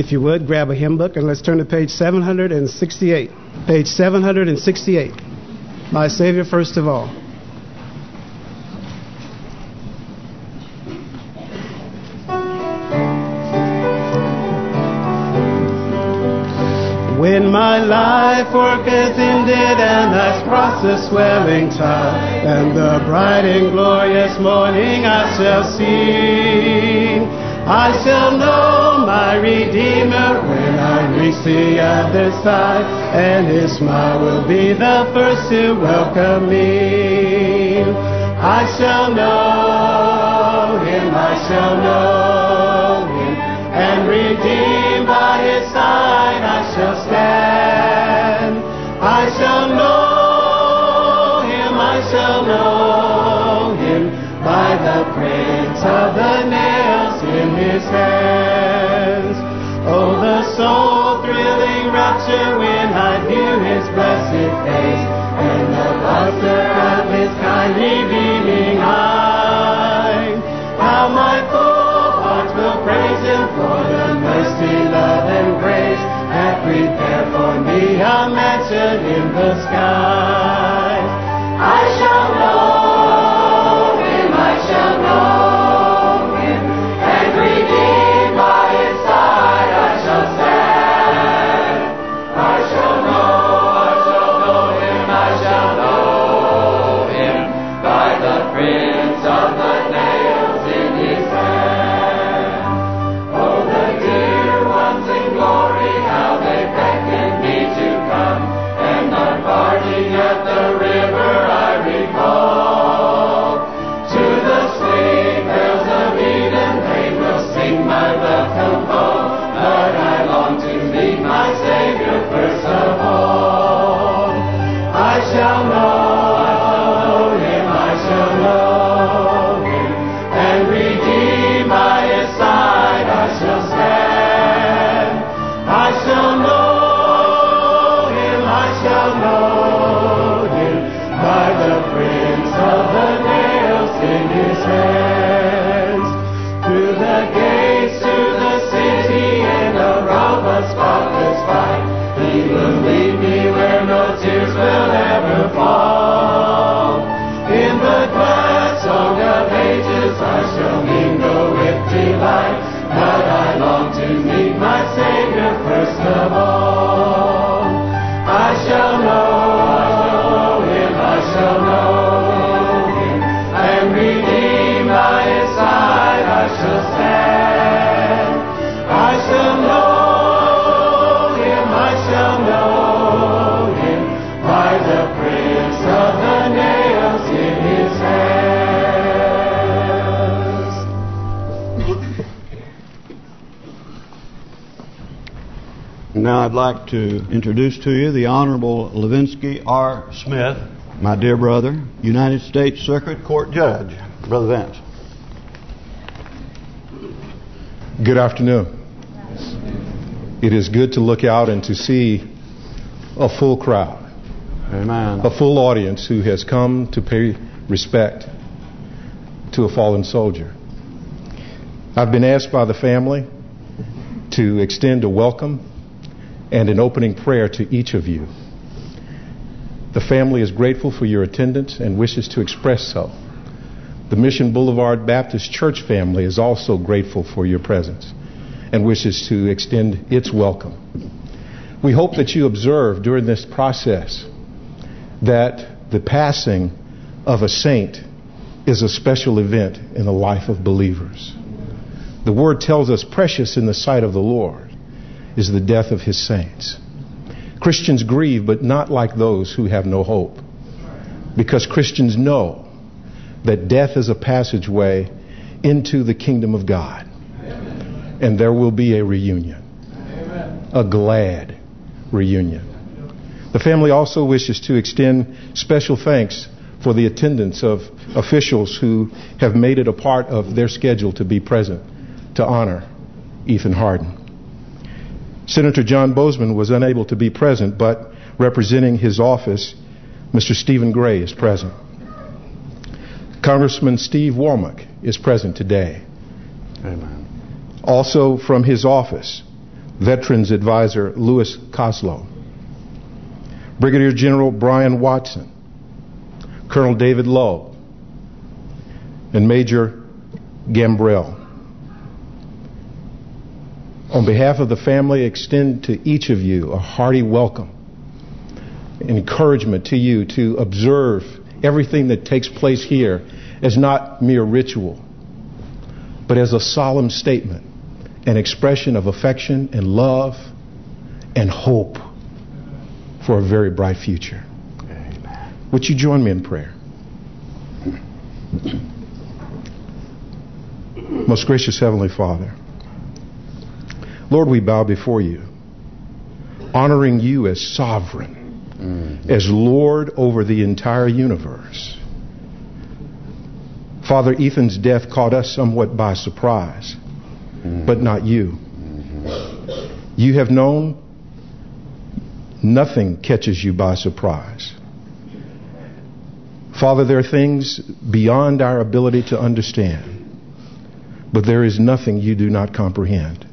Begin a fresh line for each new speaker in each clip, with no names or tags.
If you would, grab a hymn book and let's turn to page 768. Page 768. My Savior first of all. When my life work is ended and thy cross the swelling tide, and the bright and glorious morning I shall see, I shall know my Redeemer when I reach the other side, and his smile will be the first to welcome me. I shall know him, I shall know him, and redeemed by his side rapture when I view his blessed face, and the luster of his kindly beaming eye. How my full heart will praise him for the mercy, love, and grace that prepare for me a mansion in the skies.
Now I'd like to introduce to you the Honorable Lavenski R. Smith, my dear brother, United States Circuit Court Judge. Brother Vance.
Good afternoon. It is good to look out and to see a full crowd,
Amen.
a full audience who has come to pay respect to a fallen soldier. I've been asked by the family to extend a welcome and an opening prayer to each of you. The family is grateful for your attendance and wishes to express so. The Mission Boulevard Baptist Church family is also grateful for your presence and wishes to extend its welcome. We hope that you observe during this process that the passing of a saint is a special event in the life of believers. The word tells us precious in the sight of the Lord is the death of his saints. Christians grieve, but not like those who have no hope. Because Christians know that death is a passageway into the kingdom of God. And there will be a reunion. A glad reunion. The family also wishes to extend special thanks for the attendance of officials who have made it a part of their schedule to be present to honor Ethan Harden. Senator John Boozman was unable to be present, but representing his office, Mr. Stephen Gray is present. Congressman Steve Womack is present today.
Amen.
Also from his office, Veterans Advisor Louis Coslow, Brigadier General Brian Watson, Colonel David Lowe, and Major Gambrell. On behalf of the family, extend to each of you a hearty welcome, encouragement to you to observe everything that takes place here as not mere ritual, but as a solemn statement, an expression of affection and love and hope for a very bright future. Amen. Would you join me in prayer? Most gracious Heavenly Father, Lord, we bow before you, honoring you as sovereign mm-hmm. as Lord over the entire universe. Father, Ethan's death caught us somewhat by surprise, mm-hmm. but not you. Mm-hmm. You have known nothing catches you by surprise. Father, there are things beyond our ability to understand, but there is nothing you do not comprehend.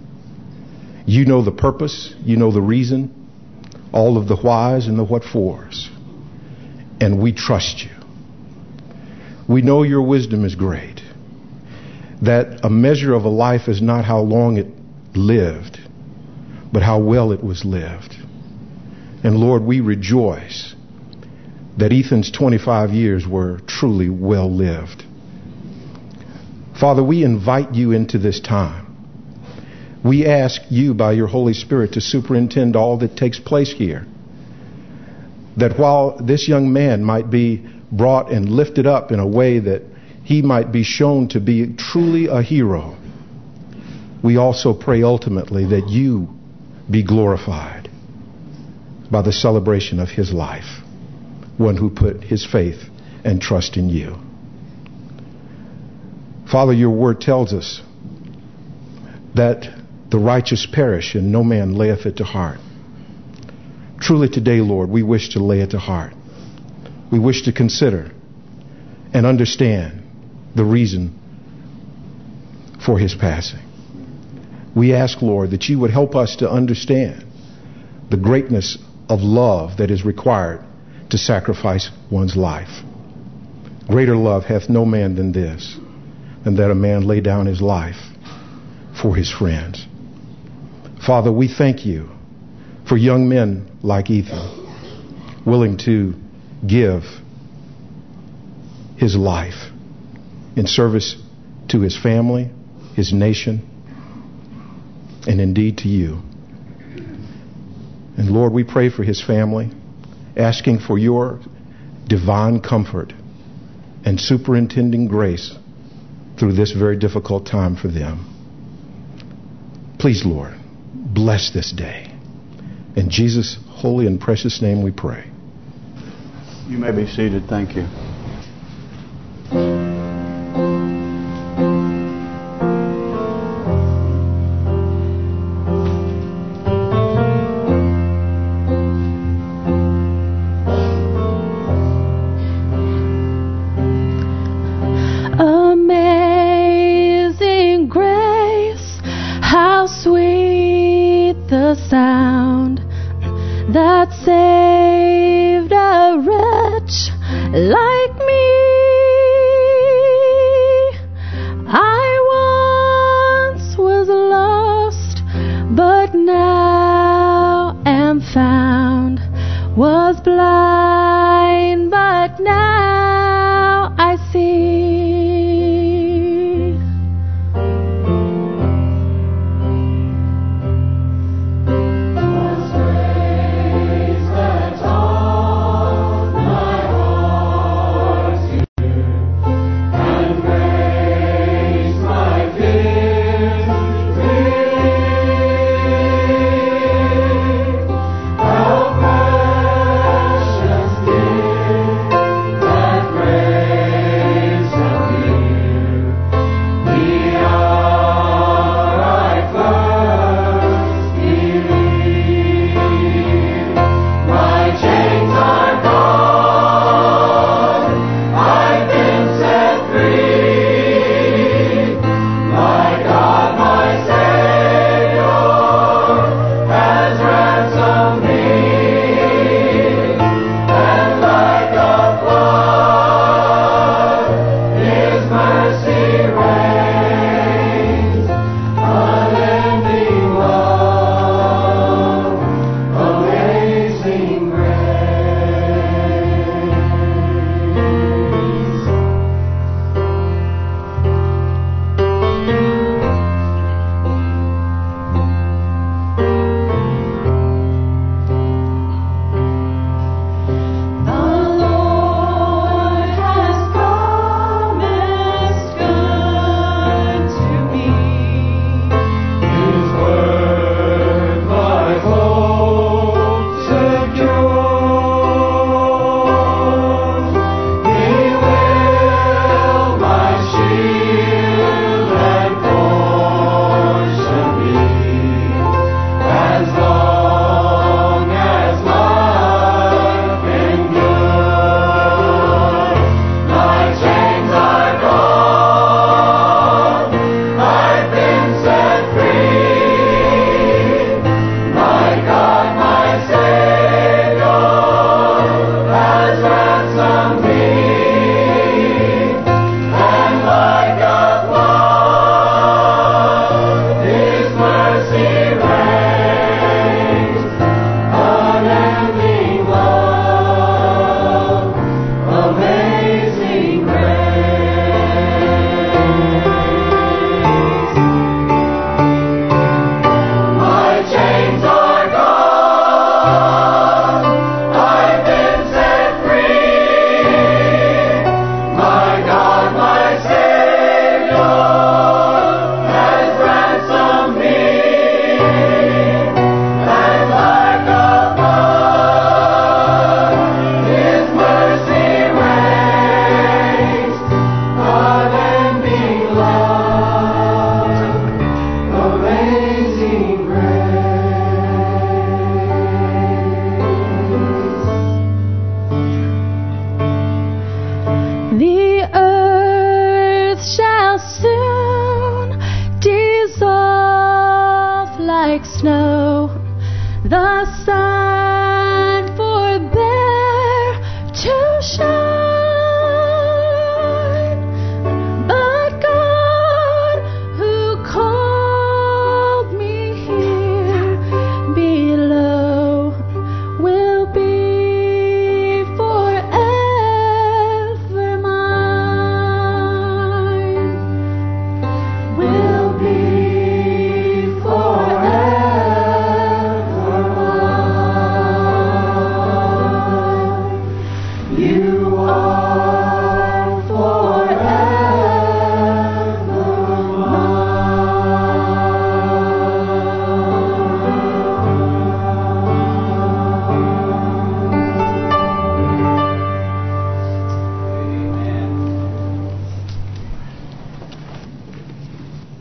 You know the purpose, you know the reason, all of the whys and the what fors. And we trust you. We know your wisdom is great. That a measure of a life is not how long it lived, but how well it was lived. And Lord, we rejoice that Ethan's 25 years were truly well lived. Father, we invite you into this time. We ask you by your Holy Spirit to superintend all that takes place here. That while this young man might be brought and lifted up in a way that he might be shown to be truly a hero, we also pray ultimately that you be glorified by the celebration of his life, one who put his faith and trust in you. Father, your word tells us that the righteous perish, and no man layeth it to heart. Truly today, Lord, we wish to lay it to heart. We wish to consider and understand the reason for his passing. We ask, Lord, that you would help us to understand the greatness of love that is required to sacrifice one's life. Greater love hath no man than this, than that a man lay down his life for his friends. Father, we thank you for young men like Ethan, willing to give his life in service to his family, his nation, and indeed to you. And Lord, we pray for his family, asking for your divine comfort and superintending grace through this very difficult time for them. Please, Lord, bless this day. In Jesus' holy and precious name we pray.
You may be seated. Thank you.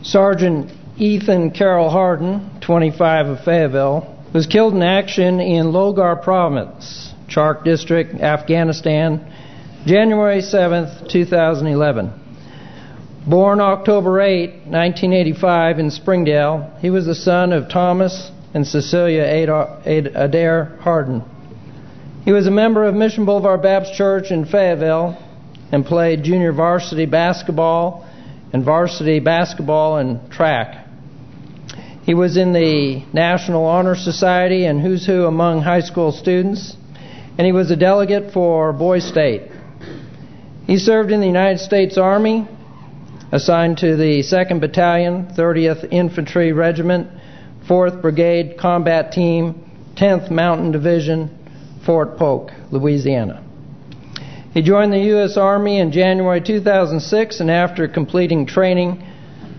Sergeant Ethan Carroll Harden, 25 of Fayetteville, was killed in action in Logar Province, Charkh District, Afghanistan, January 7, 2011. Born October 8, 1985 in Springdale, he was the son of Thomas and Cecilia Adair Harden. He was a member of Mission Boulevard Baptist Church in Fayetteville and played junior varsity basketball and varsity basketball and track. He was in the National Honor Society and Who's Who among high school students, and he was a delegate for Boy State. He served in the United States Army, assigned to the 2nd Battalion, 30th Infantry Regiment, 4th Brigade Combat Team, 10th Mountain Division, Fort Polk, Louisiana. He joined the U.S. Army in January 2006 and after completing training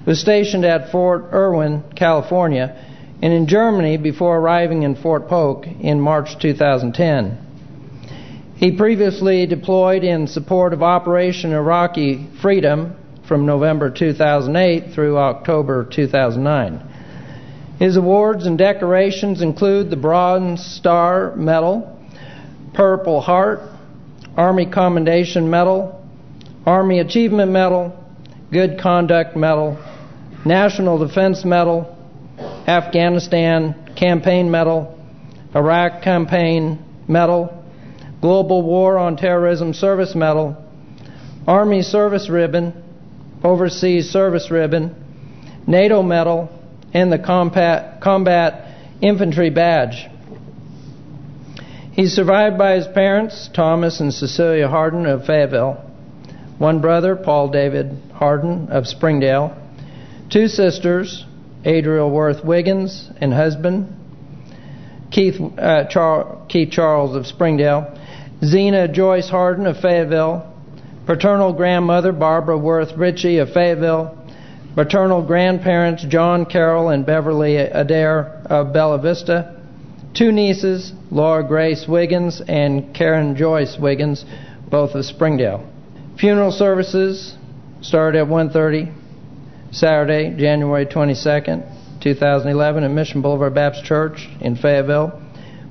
was stationed at Fort Irwin, California, and in Germany before arriving in Fort Polk in March 2010. He previously deployed in support of Operation Iraqi Freedom from November 2008 through October 2009. His awards and decorations include the Bronze Star Medal, Purple Heart, Army Commendation Medal, Army Achievement Medal, Good Conduct Medal, National Defense Medal, Afghanistan Campaign Medal, Iraq Campaign Medal, Global War on Terrorism Service Medal, Army Service Ribbon, Overseas Service Ribbon, NATO Medal, and the Combat, Combat Infantry Badge. He's survived by his parents, Thomas and Cecilia Harden of Fayetteville, one brother, Paul David Harden of Springdale, two sisters, Adriel Worth Wiggins and husband, Keith, uh, Char Keith Charles of Springdale, Zena Joyce Harden of Fayetteville, paternal grandmother Barbara Worth Ritchie of Fayetteville, maternal grandparents John Carroll and Beverly Adair of Bella Vista, two nieces, Laura Grace Wiggins and Karen Joyce Wiggins, both of Springdale. Funeral services start at 1.30 Saturday, January 22nd, 2011 at Mission Boulevard Baptist Church in Fayetteville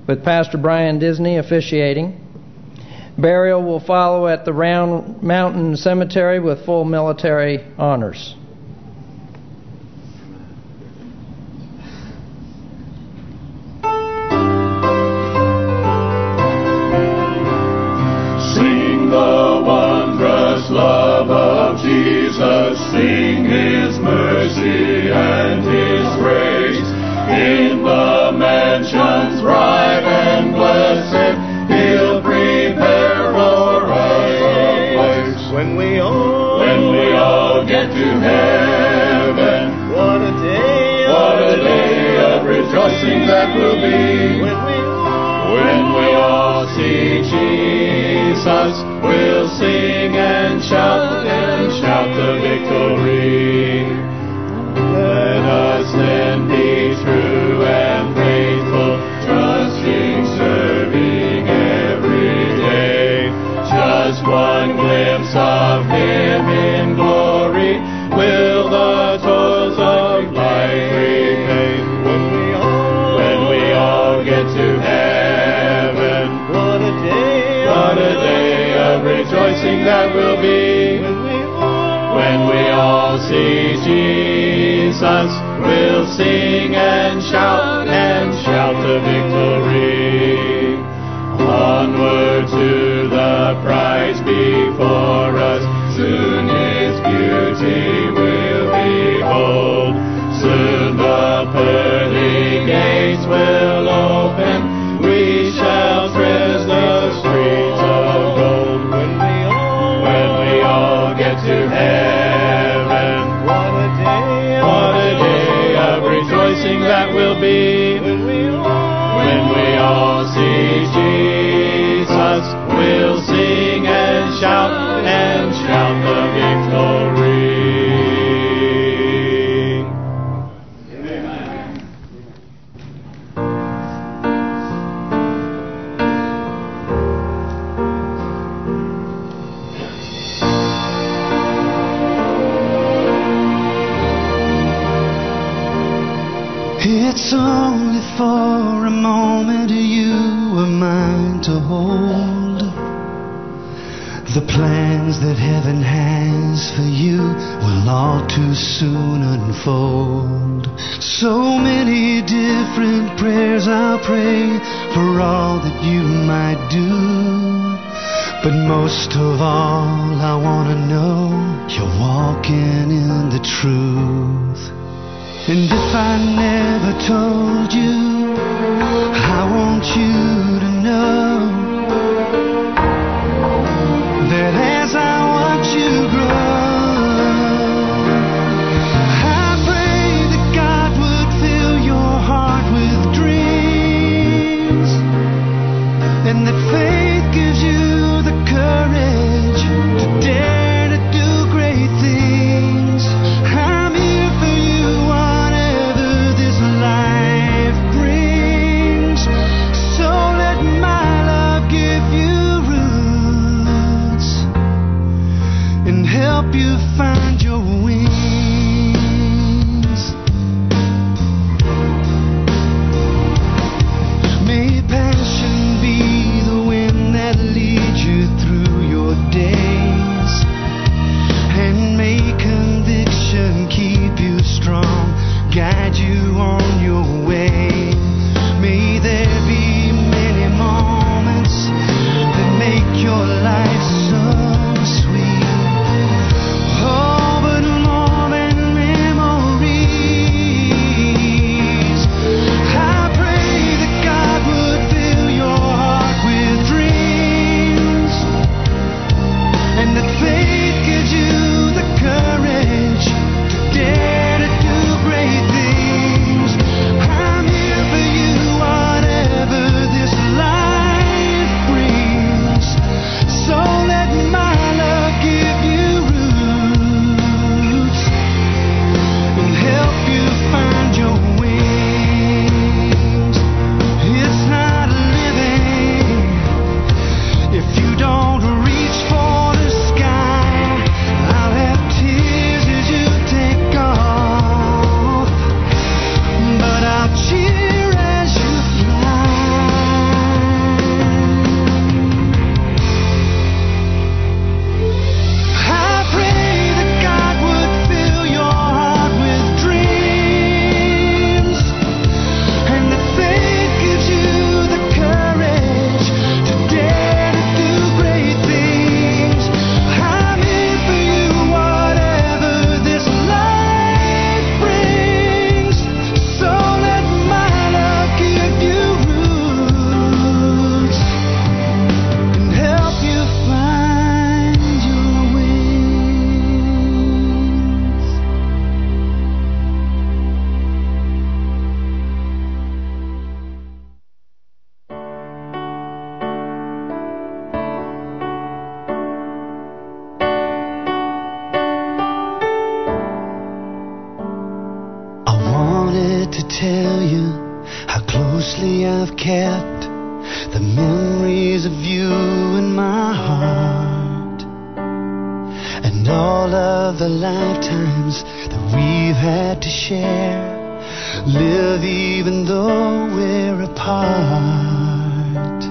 with Pastor Brian Disney officiating. Burial will follow at the Round Mountain Cemetery with full military honors.
had to share. Live even though we're apart.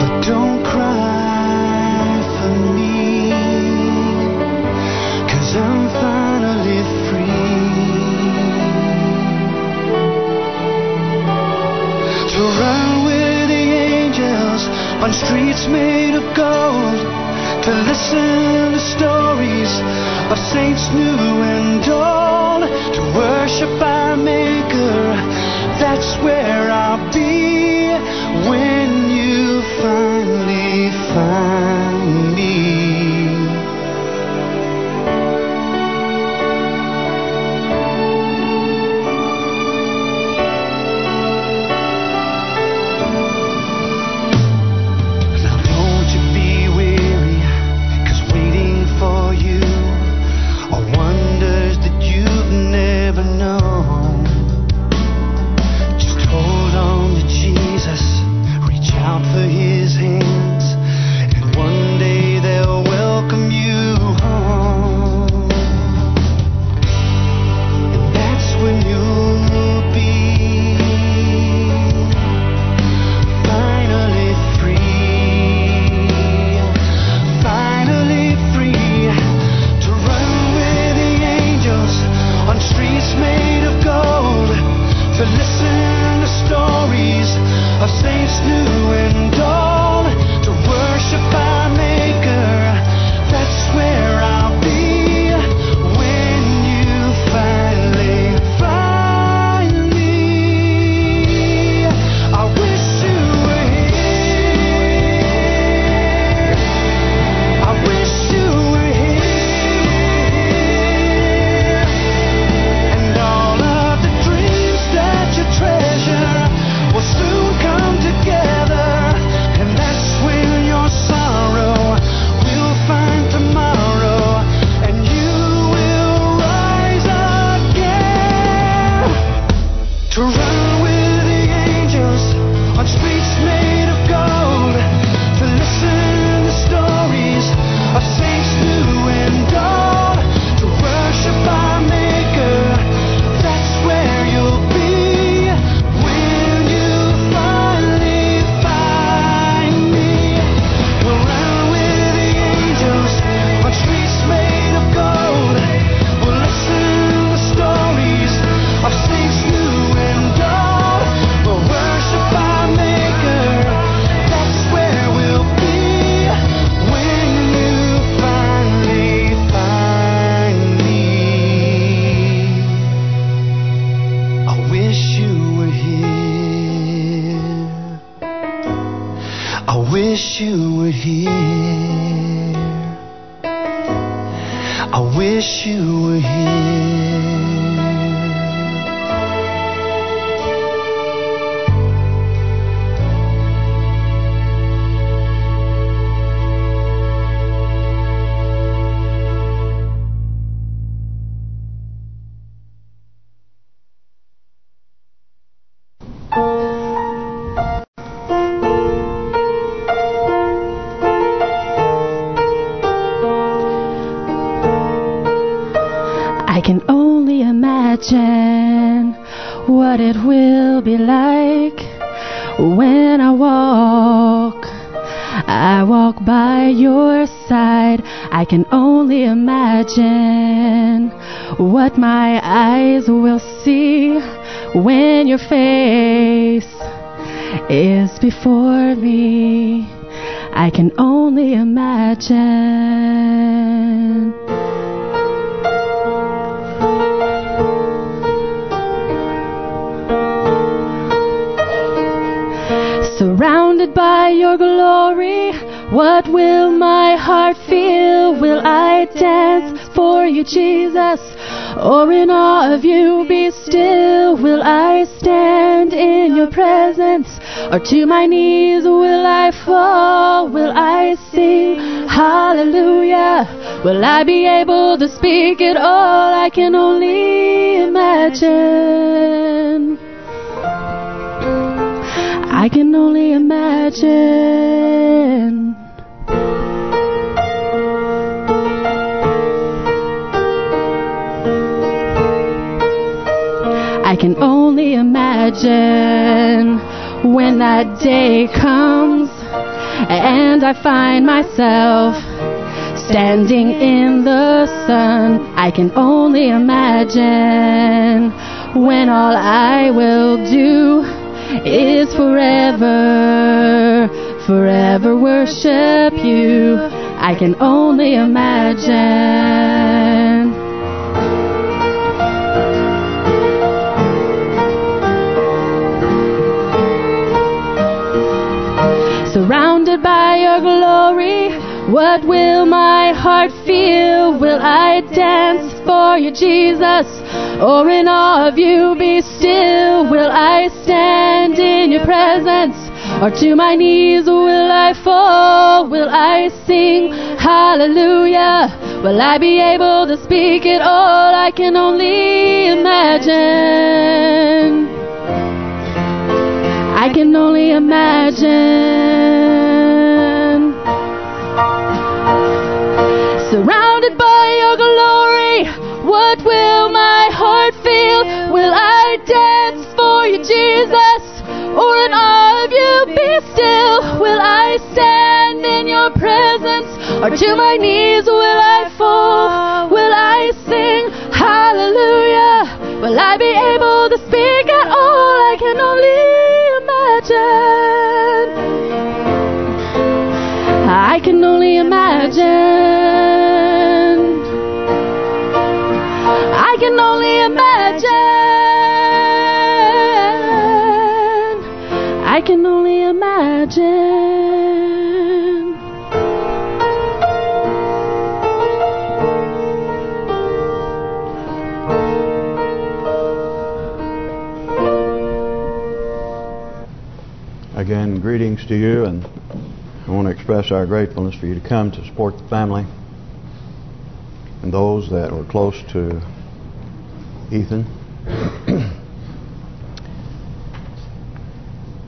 But don't cry for me, cause I'm finally free. To run with the angels on streets made of gold to listen to stories of saints new and old, to worship our Maker. That's where I'll be when you finally find. wish you were here. I wish you were here.
or to my knees will I fall? Will I sing hallelujah? Will I be able to speak at all? I can only imagine. I can only imagine. I can only imagine when that day comes and I find myself standing in the sun, I can only imagine when all I will do is forever, forever worship you. I can only imagine. Your glory, what will my heart feel? Will I dance for you, Jesus? Or in awe of you be still? Will I stand in your presence? Or to my knees will I fall? Will I sing hallelujah? Will I be able to speak it all? I can only imagine. I can only imagine. Or to my knees will
greetings to you, and I want to express our gratefulness for you to come to support the family and those that were close to Ethan.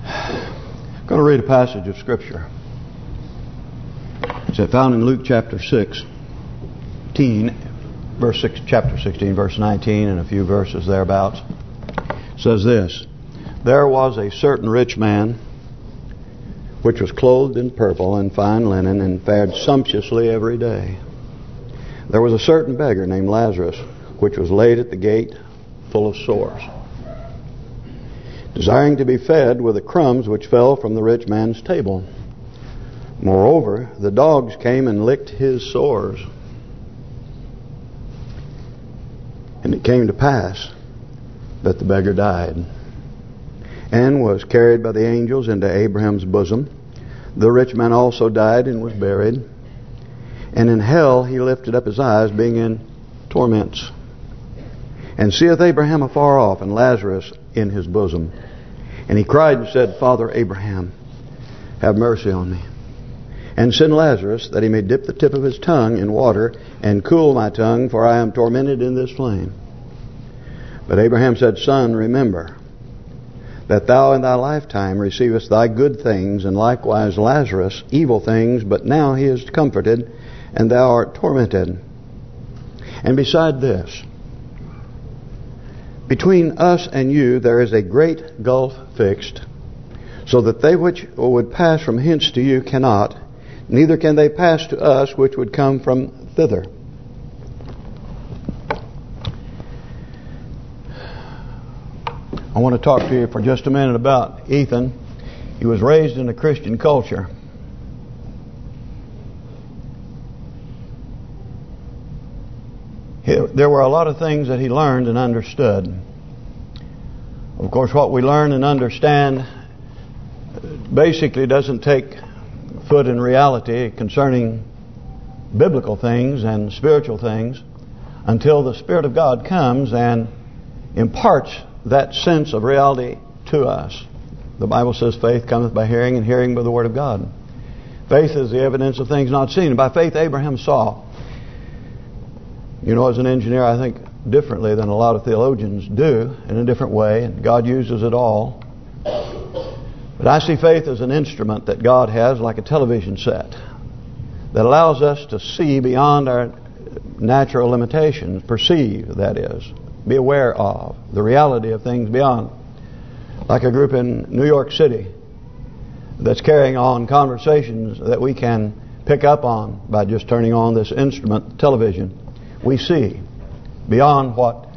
I'm going to read a passage of Scripture. It's found in Luke chapter 16, verse 6, chapter 16, verse 19, and a few verses thereabouts. It says this, There was a certain rich man which was clothed in purple and fine linen and fared sumptuously every day. There was a certain beggar named Lazarus, which was laid at the gate full of sores, desiring to be fed with the crumbs which fell from the rich man's table. Moreover, the dogs came and licked his sores. And it came to pass that the beggar died and was carried by the angels into Abraham's bosom. The rich man also died and was buried. And in hell he lifted up his eyes, being in torments. And seeth Abraham afar off, and Lazarus in his bosom. And he cried and said, Father Abraham, have mercy on me. And send Lazarus, that he may dip the tip of his tongue in water, and cool my tongue, for I am tormented in this flame. But Abraham said, Son, remember that thou in thy lifetime receivest thy good things, and likewise Lazarus evil things, but now he is comforted, and thou art tormented. And beside this, between us and you there is a great gulf fixed, so that they which would pass from hence to you cannot, neither can they pass to us which would come from thither. I want to talk to you for just a minute about Ethan. He was raised in a Christian culture. There were a lot of things that he learned and understood. Of course, what we learn and understand basically doesn't take foot in reality concerning biblical things and spiritual things until the Spirit of God comes and imparts that sense of reality to us. The Bible says faith cometh by hearing and hearing by the Word of God. Faith is the evidence of things not seen. And by faith Abraham saw. You know, as an engineer, I think differently than a lot of theologians do, in a different way, and God uses it all. But I see faith as an instrument that God has, like a television set, that allows us to see beyond our natural limitations, perceive, that is, be aware of the reality of things beyond. Like a group in New York City that's carrying on conversations that we can pick up on by just turning on this instrument, television. We see beyond what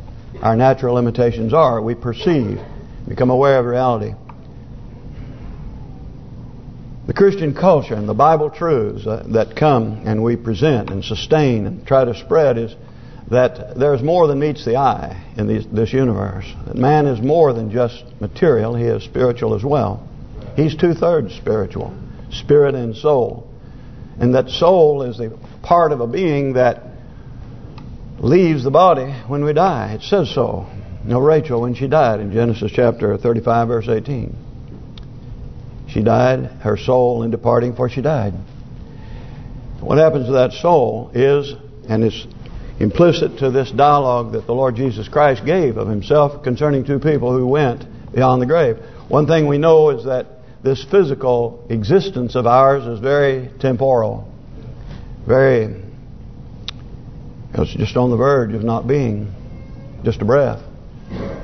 our natural limitations are. We perceive, become aware of reality. the Christian culture and the Bible truths that come and we present and sustain and try to spread is that there's more than meets the eye in these, this universe. Man is more than just material. He is spiritual as well. He's two-thirds spiritual, spirit and soul. And that soul is the part of a being that leaves the body when we die. It says so. You know, Rachel, when she died in Genesis chapter 35, verse 18. She died, her soul in departing, for she died. What happens to that soul is, and it's implicit to this dialogue that the Lord Jesus Christ gave of himself concerning two people who went beyond the grave. One thing we know is that this physical existence of ours is very temporal, very, it's just on the verge of not being, just a breath,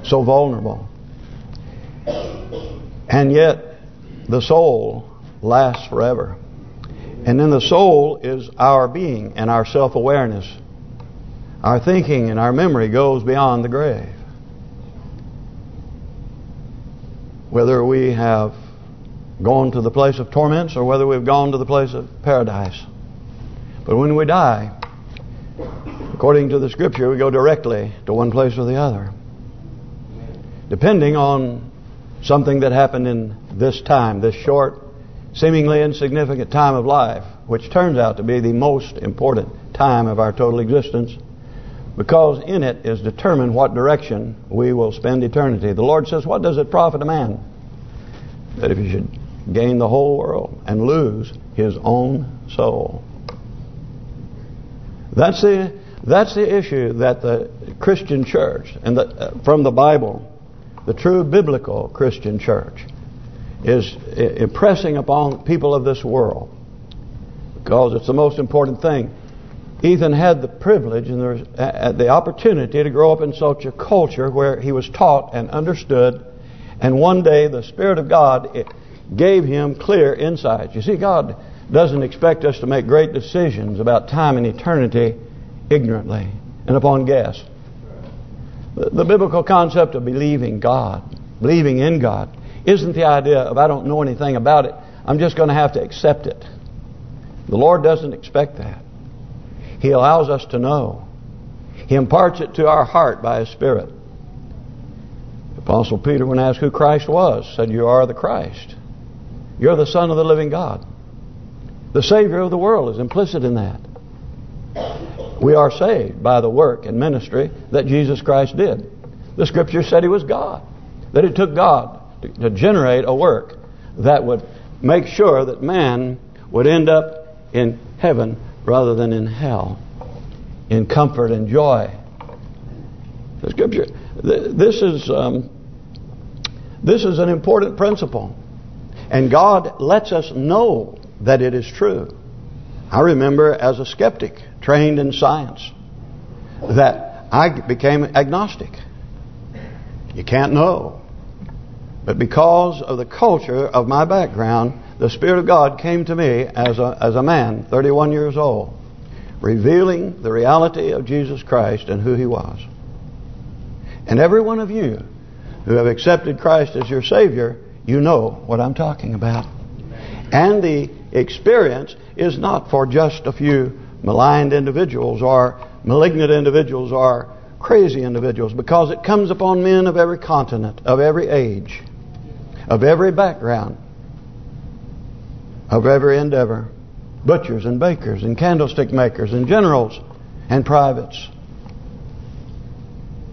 so vulnerable. And yet, the soul lasts forever. And then the soul is our being and our self-awareness. Our thinking and our memory goes beyond the grave. Whether we have gone to the place of torments or whether we've gone to the place of paradise. But when we die, according to the Scripture, we go directly to one place or the other. Depending on something that happened in this time, this short, seemingly insignificant time of life, which turns out to be the most important time of our total existence, because in it is determined what direction we will spend eternity. The Lord says, what does it profit a man that if he should gain the whole world and lose his own soul? That's the that's the issue that the Christian church and the, from the Bible, the true biblical Christian church, is impressing upon people of this world because it's the most important thing. Ethan had the privilege and the, uh, the opportunity to grow up in such a culture where he was taught and understood and one day the Spirit of God gave him clear insights. You see, God doesn't expect us to make great decisions about time and eternity ignorantly and upon guess. The biblical concept of believing God, believing in God, isn't the idea of I don't know anything about it. I'm just going to have to accept it. The Lord doesn't expect that. He allows us to know. He imparts it to our heart by His Spirit. The Apostle Peter, when asked who Christ was, said, You are the Christ. You're the Son of the living God. The Savior of the world is implicit in that. We are saved by the work and ministry that Jesus Christ did. The Scripture said He was God. That it took God to, to generate a work that would make sure that man would end up in heaven rather than in hell, in comfort and joy. The Scripture, this is um, this is an important principle, and God lets us know that it is true. I remember as a skeptic trained in science that I became agnostic. You can't know. But because of the culture of my background, the Spirit of God came to me as a as a man, 31 years old, revealing the reality of Jesus Christ and who He was. And every one of you who have accepted Christ as your Savior, you know what I'm talking about. And the experience is not for just a few maligned individuals or malignant individuals or crazy individuals because it comes upon men of every continent, of every age of every background, of every endeavor. Butchers and bakers and candlestick makers and generals and privates.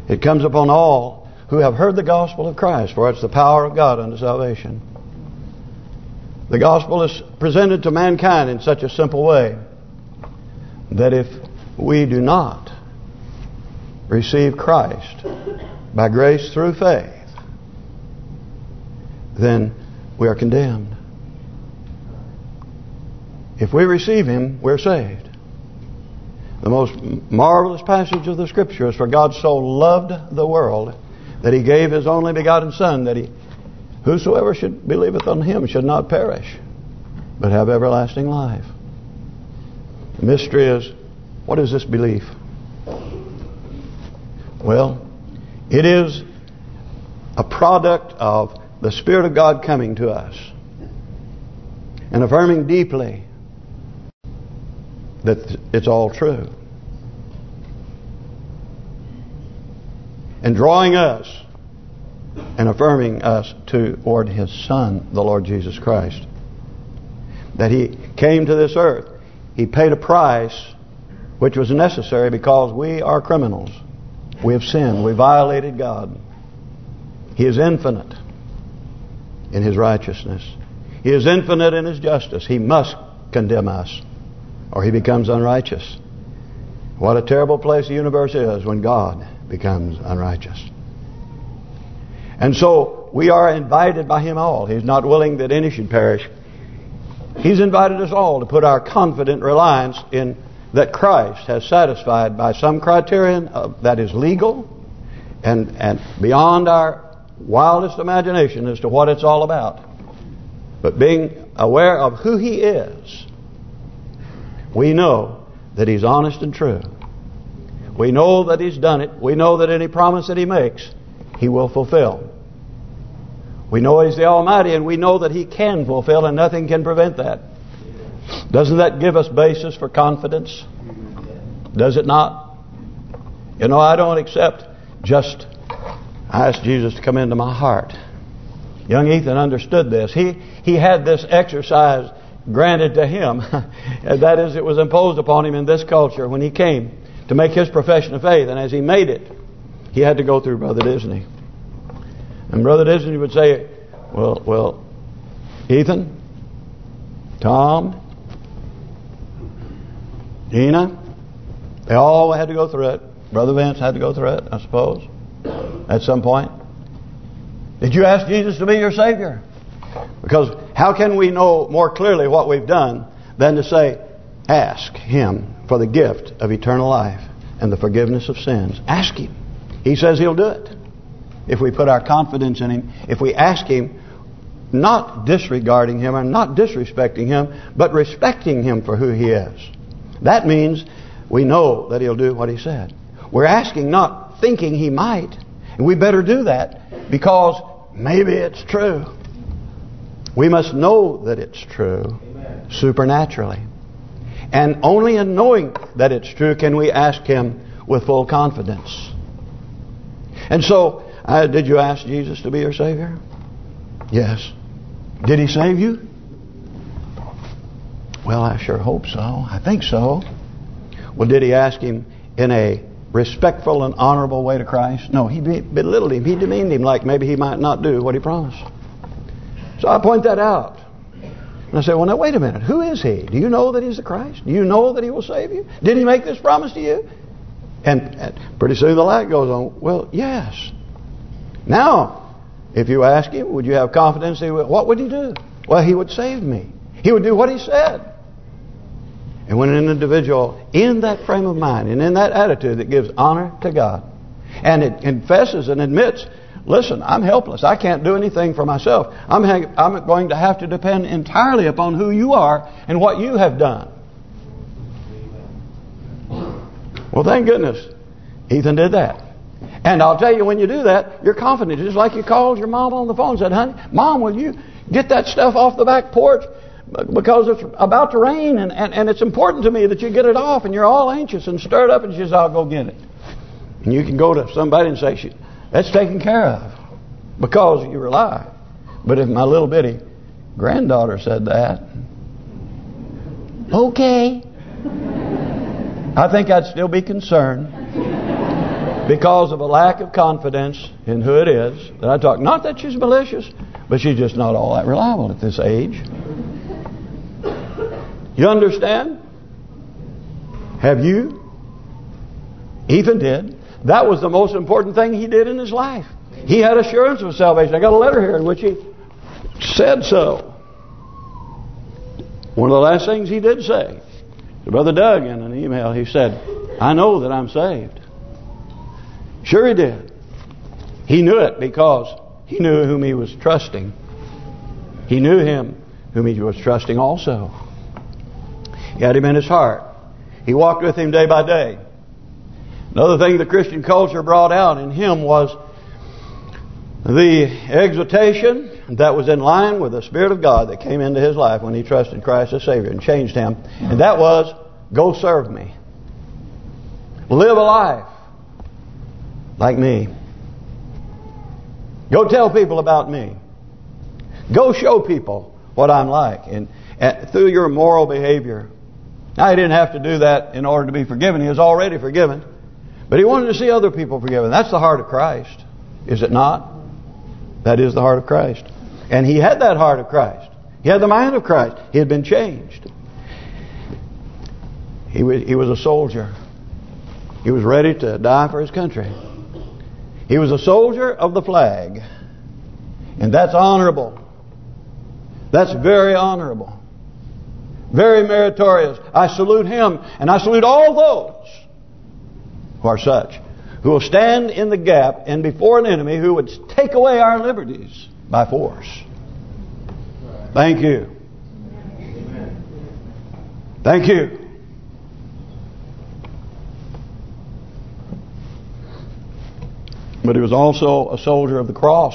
It comes upon all who have heard the gospel of Christ, for it's the power of God unto salvation. The gospel is presented to mankind in such a simple way that if we do not receive Christ by grace through faith, then we are condemned. If we receive Him, we're saved. The most marvelous passage of the Scripture is for God so loved the world that He gave His only begotten Son that He, whosoever should believeth on Him should not perish, but have everlasting life. The mystery is, what is this belief? Well, it is a product of the Spirit of God coming to us. and affirming deeply that it's all true. And drawing us and affirming us toward His Son, the Lord Jesus Christ. That He came to this earth. He paid a price which was necessary because we are criminals. We have sinned. We violated God. He is infinite in His righteousness. He is infinite in His justice. He must condemn us or He becomes unrighteous. What a terrible place the universe is when God becomes unrighteous. And so we are invited by Him all. He's not willing that any should perish. He's invited us all to put our confident reliance in that Christ has satisfied by some criterion of, that is legal and and beyond our wildest imagination as to what it's all about. But being aware of who He is, we know that He's honest and true. We know that He's done it. We know that any promise that He makes, He will fulfill. We know He's the Almighty and we know that He can fulfill and nothing can prevent that. Doesn't that give us basis for confidence? Does it not? You know, I don't accept just, I asked Jesus to come into my heart. Young Ethan understood this. He he had this exercise granted to him. that is, it was imposed upon him in this culture when he came to make his profession of faith. And as he made it, he had to go through Brother Disney. And Brother Disney would say, well, well, Ethan, Tom, Gina, they all had to go through it. Brother Vince had to go through it, I suppose, at some point. Did you ask Jesus to be your Savior? Because how can we know more clearly what we've done than to say, ask Him for the gift of eternal life and the forgiveness of sins. Ask Him. He says He'll do it. If we put our confidence in Him, if we ask Him, not disregarding Him and not disrespecting Him, but respecting Him for who He is. That means we know that He'll do what He said. We're asking not thinking He might. And we better do that because maybe it's true. We must know that it's true Amen. supernaturally. And only in knowing that it's true can we ask Him with full confidence. And so, uh, did you ask Jesus to be your Savior? Yes. Did He save you? Well, I sure hope so. I think so. Well, did He ask Him in a respectful and honorable way to Christ? No, He belittled Him. He demeaned Him like maybe He might not do what He promised. So I point that out. And I say, well, now, wait a minute. Who is He? Do you know that He's the Christ? Do you know that He will save you? Did He make this promise to you? And, and pretty soon the light goes on. Well, yes. Now, if you ask Him, would you have confidence? What would He do? Well, He would save me. He would do what He said. And when an individual in that frame of mind and in that attitude that gives honor to God and it confesses and admits Listen, I'm helpless. I can't do anything for myself. I'm I'm going to have to depend entirely upon who you are and what you have done. Well, thank goodness Ethan did that. And I'll tell you, when you do that, you're confident. Just like you called your mom on the phone and said, honey, Mom, will you get that stuff off the back porch? Because it's about to rain and, and, and it's important to me that you get it off and you're all anxious and stirred up and she says, I'll go get it. And you can go to somebody and say, that's taken care of because you rely. But if my little bitty granddaughter said that, okay, I think I'd still be concerned because of a lack of confidence in who it is that I talk. Not that she's malicious, but she's just not all that reliable at this age. You understand? Have you? Ethan did. That was the most important thing he did in his life. He had assurance of salvation. I got a letter here in which he said so. One of the last things he did say to Brother Doug in an email, he said, I know that I'm saved. Sure he did. He knew it because he knew whom he was trusting. He knew him whom he was trusting also. He had him in his heart. He walked with him day by day. Another thing the Christian culture brought out in him was the exhortation, that was in line with the Spirit of God that came into his life when he trusted Christ as Savior and changed him. And that was, go serve me. Live a life like me. Go tell people about me. Go show people what I'm like and, and through your moral behavior. Now, he didn't have to do that in order to be forgiven. He was already forgiven. But he wanted to see other people forgiven. That's the heart of Christ. Is it not? That is the heart of Christ. And he had that heart of Christ. He had the mind of Christ. He had been changed. He was, he was a soldier. He was ready to die for his country. He was a soldier of the flag. And that's honorable. That's very honorable. Very meritorious. I salute him and I salute all those who are such. Who will stand in the gap and before an enemy who would take away our liberties by force. Thank you. Thank you. But he was also a soldier of the cross.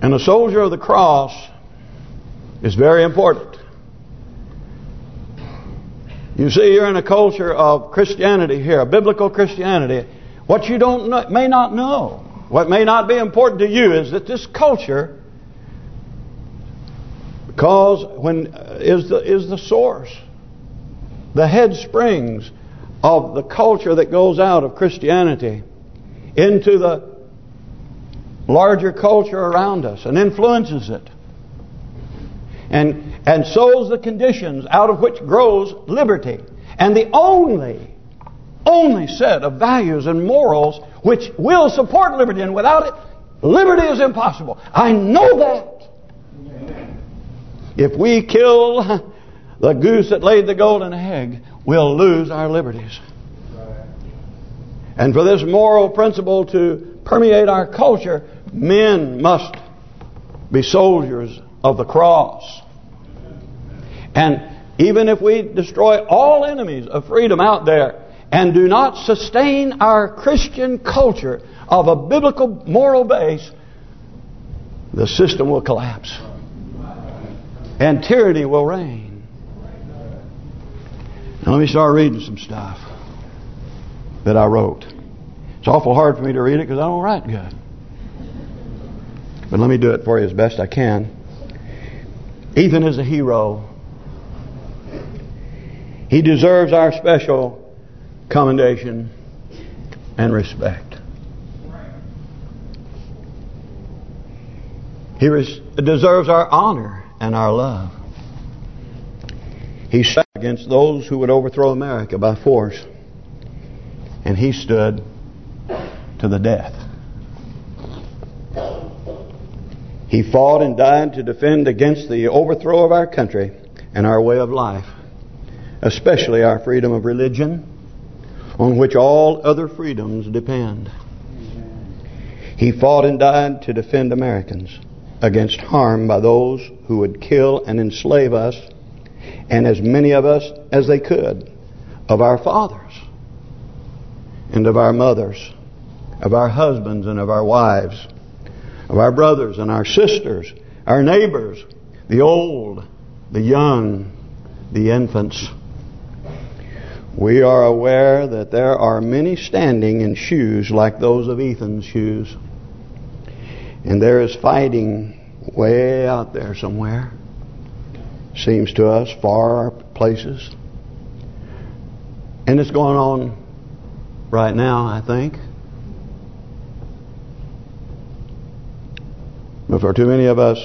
And a soldier of the cross is very important. You see, you're in a culture of Christianity here, a biblical Christianity. What you don't know, may not know, what may not be important to you is that this culture, because when uh, is the is the source, the head springs of the culture that goes out of Christianity into the larger culture around us and influences it. And and sows the conditions out of which grows liberty. And the only, only set of values and morals which will support liberty, and without it, liberty is impossible. I know that. If we kill the goose that laid the golden egg, we'll lose our liberties. And for this moral principle to permeate our culture, men must be soldiers of the cross. And even if we destroy all enemies of freedom out there and do not sustain our Christian culture of a biblical moral base, the system will collapse. And tyranny will reign. Now let me start reading some stuff that I wrote. It's awful hard for me to read it because I don't write good. But let me do it for you as best I can. Ethan is a hero. He deserves our special commendation and respect. He deserves our honor and our love. He stood against those who would overthrow America by force. And he stood to the death. He fought and died to defend against the overthrow of our country and our way of life, especially our freedom of religion, on which all other freedoms depend. He fought and died to defend Americans against harm by those who would kill and enslave us, and as many of us as they could, of our fathers and of our mothers, of our husbands and of our wives, of our brothers and our sisters, our neighbors, the old, the young, the infants. We are aware that there are many standing in shoes like those of Ethan's shoes. And there is fighting way out there somewhere. Seems to us, far places. And it's going on right now, I think. But for too many of us,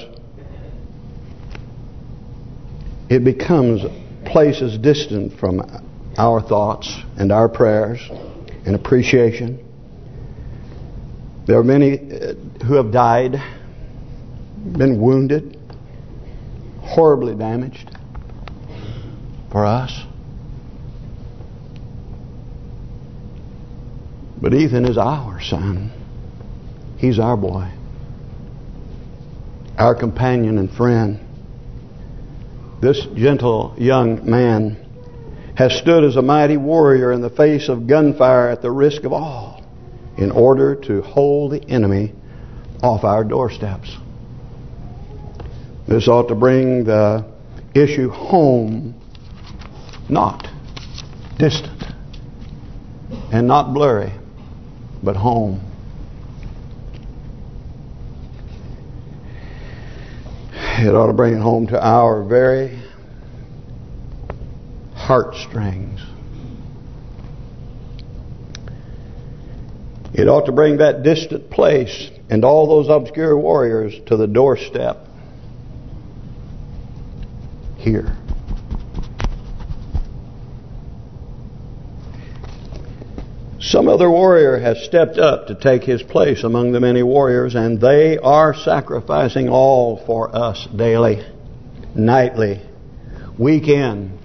it becomes places distant from our thoughts and our prayers and appreciation. There are many uh, who have died, been wounded, horribly damaged for us. But Ethan is our son. He's our boy our companion and friend. This gentle young man has stood as a mighty warrior in the face of gunfire at the risk of all in order to hold the enemy off our doorsteps. This ought to bring the issue home, not distant and not blurry, but home. It ought to bring it home to our very heartstrings. It ought to bring that distant place and all those obscure warriors to the doorstep here. Some other warrior has stepped up to take his place among the many warriors, and they are sacrificing all for us daily, nightly, week in,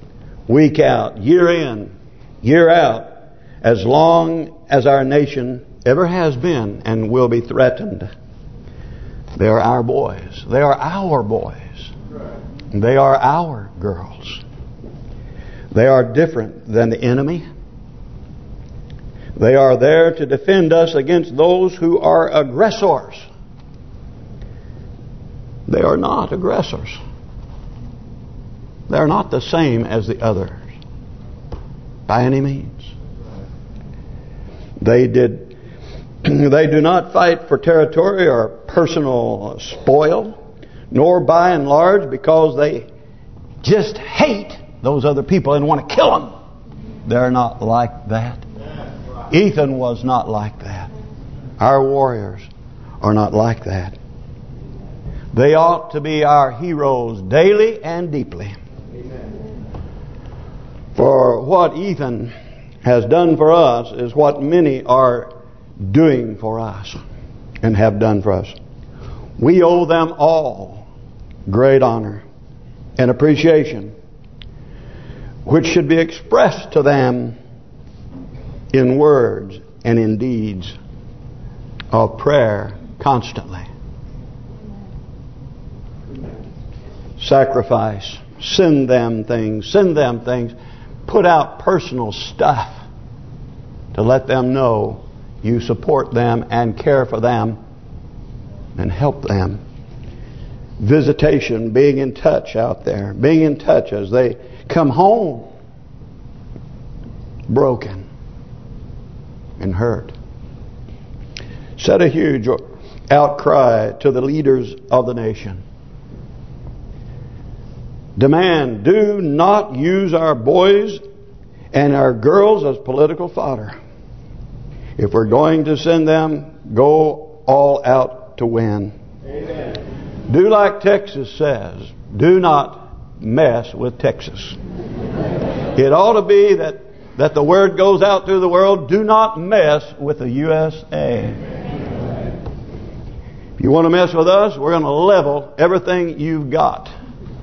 week out, year in, year out, as long as our nation ever has been and will be threatened. They are our boys. They are our boys. They are our girls. They are different than the enemy. They are there to defend us against those who are aggressors. They are not aggressors. They're not the same as the others. By any means. They did they do not fight for territory or personal spoil, nor by and large because they just hate those other people and want to kill them. They're not like that. Ethan was not like that. Our warriors are not like that. They ought to be our heroes daily and deeply. For what Ethan has done for us is what many are doing for us and have done for us. We owe them all great honor and appreciation, which should be expressed to them in words and in deeds of prayer constantly. Sacrifice. Send them things. Send them things. Put out personal stuff to let them know you support them and care for them and help them. Visitation, being in touch out there. Being in touch as they come home broken and hurt. Set a huge outcry to the leaders of the nation. Demand, do not use our boys and our girls as political fodder. If we're going to send them, go all out to win. Amen. Do like Texas says, do not mess with Texas. It ought to be that that the word goes out through the world, do not mess with the USA. If you want to mess with us, we're going to level everything you've got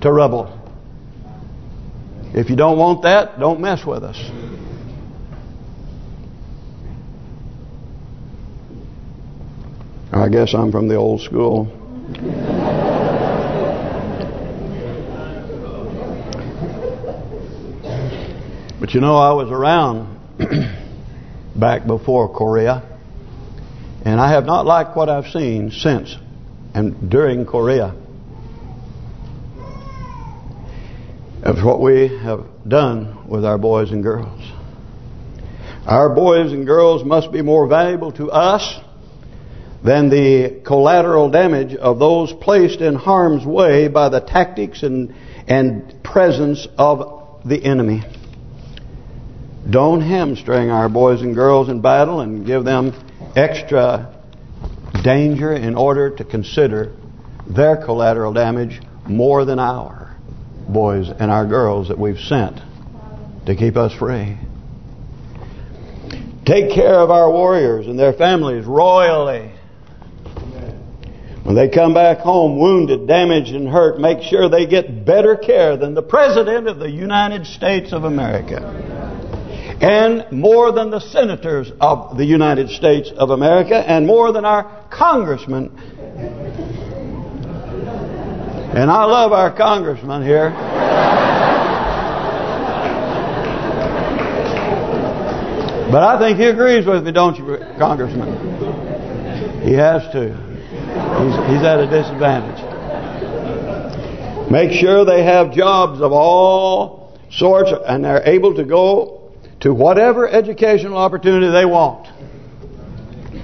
to rubble. If you don't want that, don't mess with us. I guess I'm from the old school. But you know, I was around back before Korea, and I have not liked what I've seen since and during Korea. Of what we have done with our boys and girls. Our boys and girls must be more valuable to us than the collateral damage of those placed in harm's way by the tactics and and presence of the enemy. Don't hamstring our boys and girls in battle and give them extra danger in order to consider their collateral damage more than our boys and our girls that we've sent to keep us free. Take care of our warriors and their families royally. When they come back home wounded, damaged, and hurt, make sure they get better care than the President of the United States of America and more than the senators of the United States of America and more than our congressmen. And I love our congressman here. But I think he agrees with me, don't you, Congressman? He has to. He's, he's at a disadvantage. Make sure they have jobs of all sorts and they're able to go to whatever educational opportunity they want.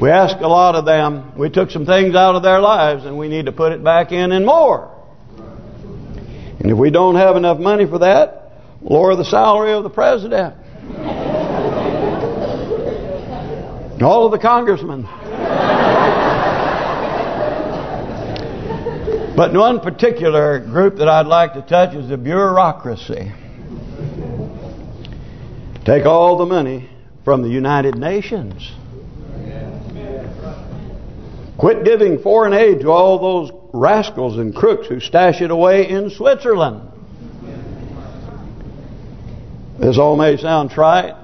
We ask a lot of them. We took some things out of their lives and we need to put it back in and more. And if we don't have enough money for that, lower the salary of the president. All of the congressmen. But one particular group that I'd like to touch is the bureaucracy. Take all the money from the United Nations. Quit giving foreign aid to all those rascals and crooks who stash it away in Switzerland. This all may sound trite.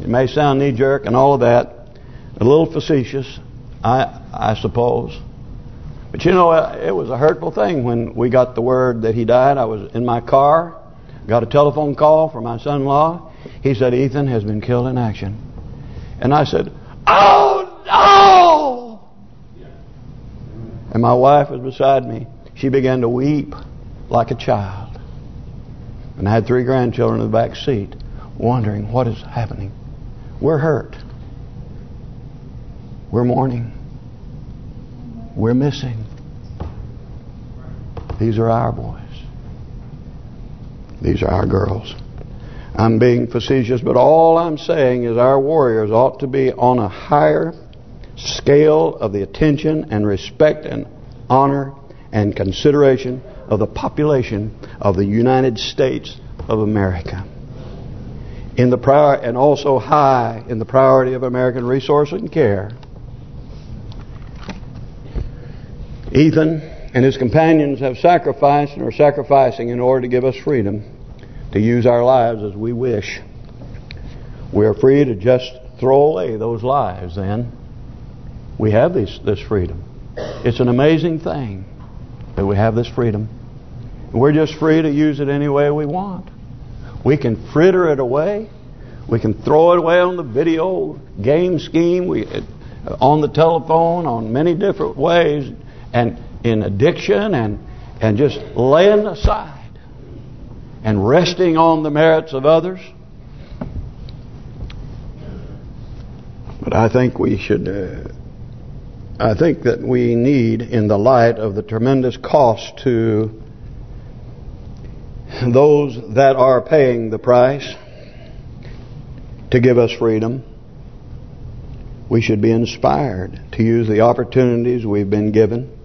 It may sound knee-jerk and all of that. A little facetious, I I suppose. But you know, uh, it was a hurtful thing when we got the word that he died. I was in my car, got a telephone call from my son-in-law. He said, Ethan has been killed in action. And I said, Oh, no! And my wife was beside me. She began to weep like a child. And I had three grandchildren in the back seat, wondering what is happening. We're hurt. We're mourning. We're missing. These are our boys. These are our girls. I'm being facetious, but all I'm saying is our warriors ought to be on a higher scale of the attention and respect and honor and consideration of the population of the United States of America. In the prior and also high in the priority of American resource and care. Ethan and his companions have sacrificed and are sacrificing in order to give us freedom to use our lives as we wish. We are free to just throw away those lives then. We have this, this freedom. It's an amazing thing that we have this freedom. We're just free to use it any way we want. We can fritter it away. We can throw it away on the video game scheme, we on the telephone, on many different ways, and in addiction, and and just laying aside and resting on the merits of others. But I think we should. Uh, I think that we need, in the light of the tremendous cost to those that are paying the price to give us freedom, we should be inspired to use the opportunities we've been given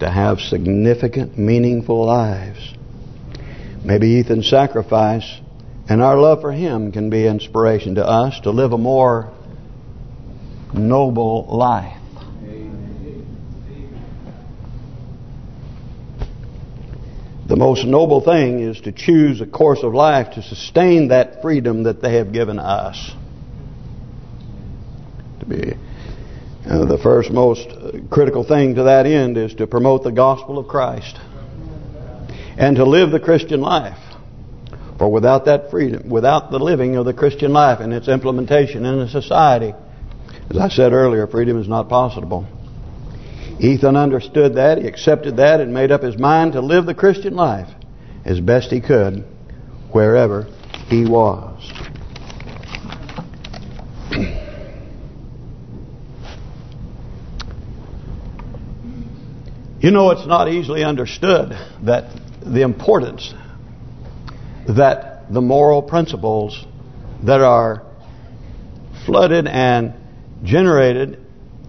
to have significant, meaningful lives. Maybe Ethan's sacrifice and our love for him can be inspiration to us to live a more noble life. The most noble thing is to choose a course of life to sustain that freedom that they have given us. To be uh, the first most critical thing to that end is to promote the gospel of Christ and to live the Christian life. For without that freedom, without the living of the Christian life and its implementation in a society, as I said earlier, freedom is not possible. Ethan understood that, he accepted that, and made up his mind to live the Christian life as best he could wherever he was. You know, it's not easily understood that the importance that the moral principles that are flooded and generated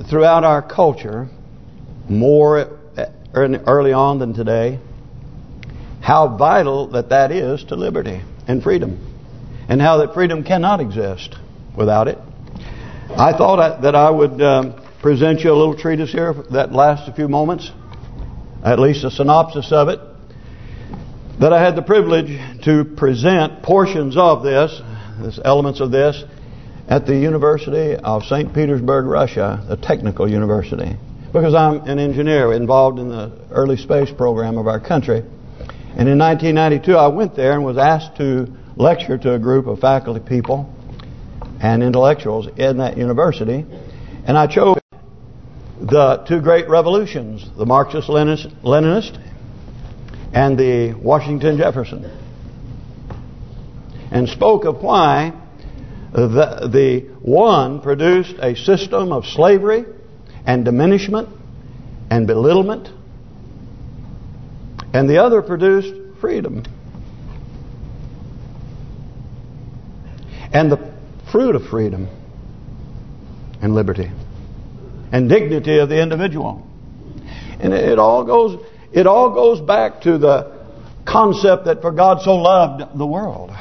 throughout our culture more early on than today, how vital that that is to liberty and freedom, and how that freedom cannot exist without it. I thought that I would um, present you a little treatise here that lasts a few moments, at least a synopsis of it, that I had the privilege to present portions of this, this elements of this, at the University of St. Petersburg, Russia, a technical university because I'm an engineer involved in the early space program of our country. And in 1992, I went there and was asked to lecture to a group of faculty people and intellectuals in that university. And I chose the two great revolutions, the Marxist-Leninist and the Washington Jefferson, and spoke of why the, the one produced a system of slavery and diminishment and belittlement, and the other produced freedom. And the fruit of freedom and liberty and dignity of the individual. And it all goes it all goes back to the concept that for God so loved the world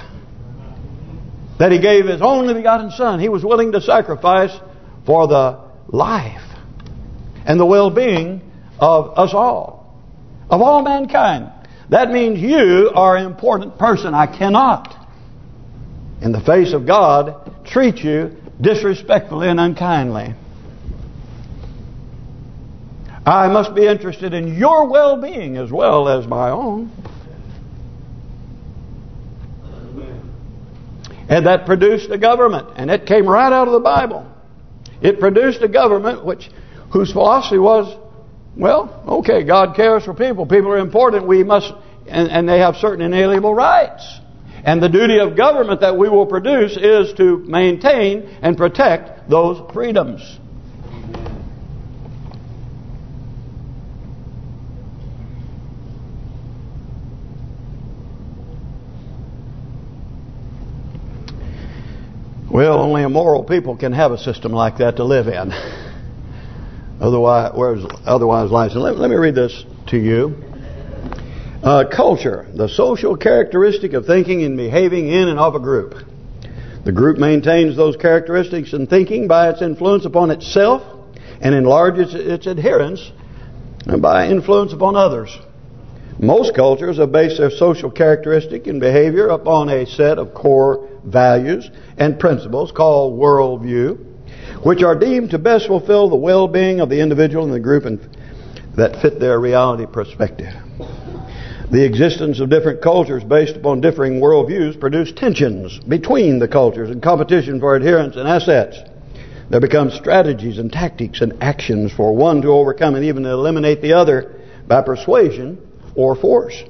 that he gave his only begotten son. He was willing to sacrifice for the life and the well-being of us all, of all mankind. That means you are an important person. I cannot, in the face of God, treat you disrespectfully and unkindly. I must be interested in your well-being as well as my own. And that produced a government, and it came right out of the Bible. It produced a government which, whose philosophy was, well, okay, God cares for people. People are important. We must, and, and they have certain inalienable rights. And the duty of government that we will produce is to maintain and protect those freedoms. Well, only immoral people can have a system like that to live in. Otherwise, where's otherwise license? Let, let me read this to you. Uh, culture, the social characteristic of thinking and behaving in and of a group. The group maintains those characteristics and thinking by its influence upon itself and enlarges its adherence by influence upon others. Most cultures have based their social characteristic and behavior upon a set of core values and principles called worldview, which are deemed to best fulfill the well-being of the individual and the group and that fit their reality perspective. The existence of different cultures based upon differing worldviews produce tensions between the cultures and competition for adherence and assets. There become strategies and tactics and actions for one to overcome and even eliminate the other by persuasion or force,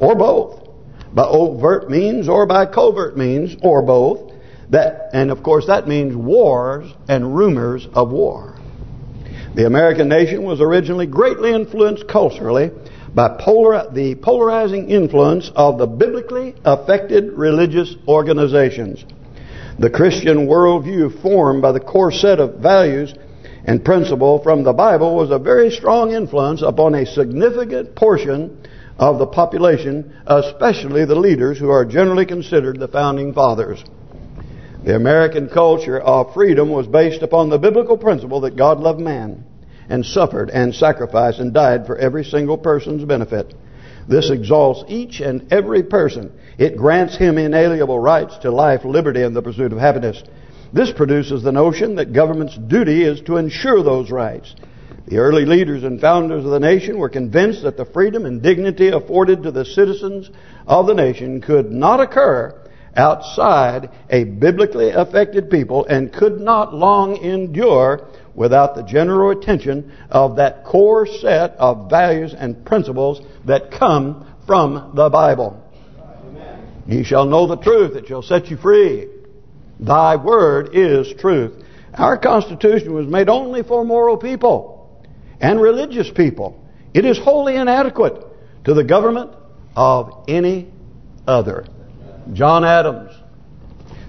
or both. By overt means or by covert means, or both. That And of course that means wars and rumors of war. The American nation was originally greatly influenced culturally by polar, the polarizing influence of the biblically affected religious organizations. The Christian worldview formed by the core set of values and principle from the Bible was a very strong influence upon a significant portion of the population, especially the leaders who are generally considered the founding fathers. The American culture of freedom was based upon the biblical principle that God loved man and suffered and sacrificed and died for every single person's benefit. This exalts each and every person. It grants him inalienable rights to life, liberty, and the pursuit of happiness. This produces the notion that government's duty is to ensure those rights. The early leaders and founders of the nation were convinced that the freedom and dignity afforded to the citizens of the nation could not occur outside a biblically affected people and could not long endure without the general attention of that core set of values and principles that come from the Bible. Amen. Shall know the truth, it shall set you free. Thy word is truth. Our Constitution was made only for moral people and religious people. It is wholly inadequate to the government of any other. John Adams.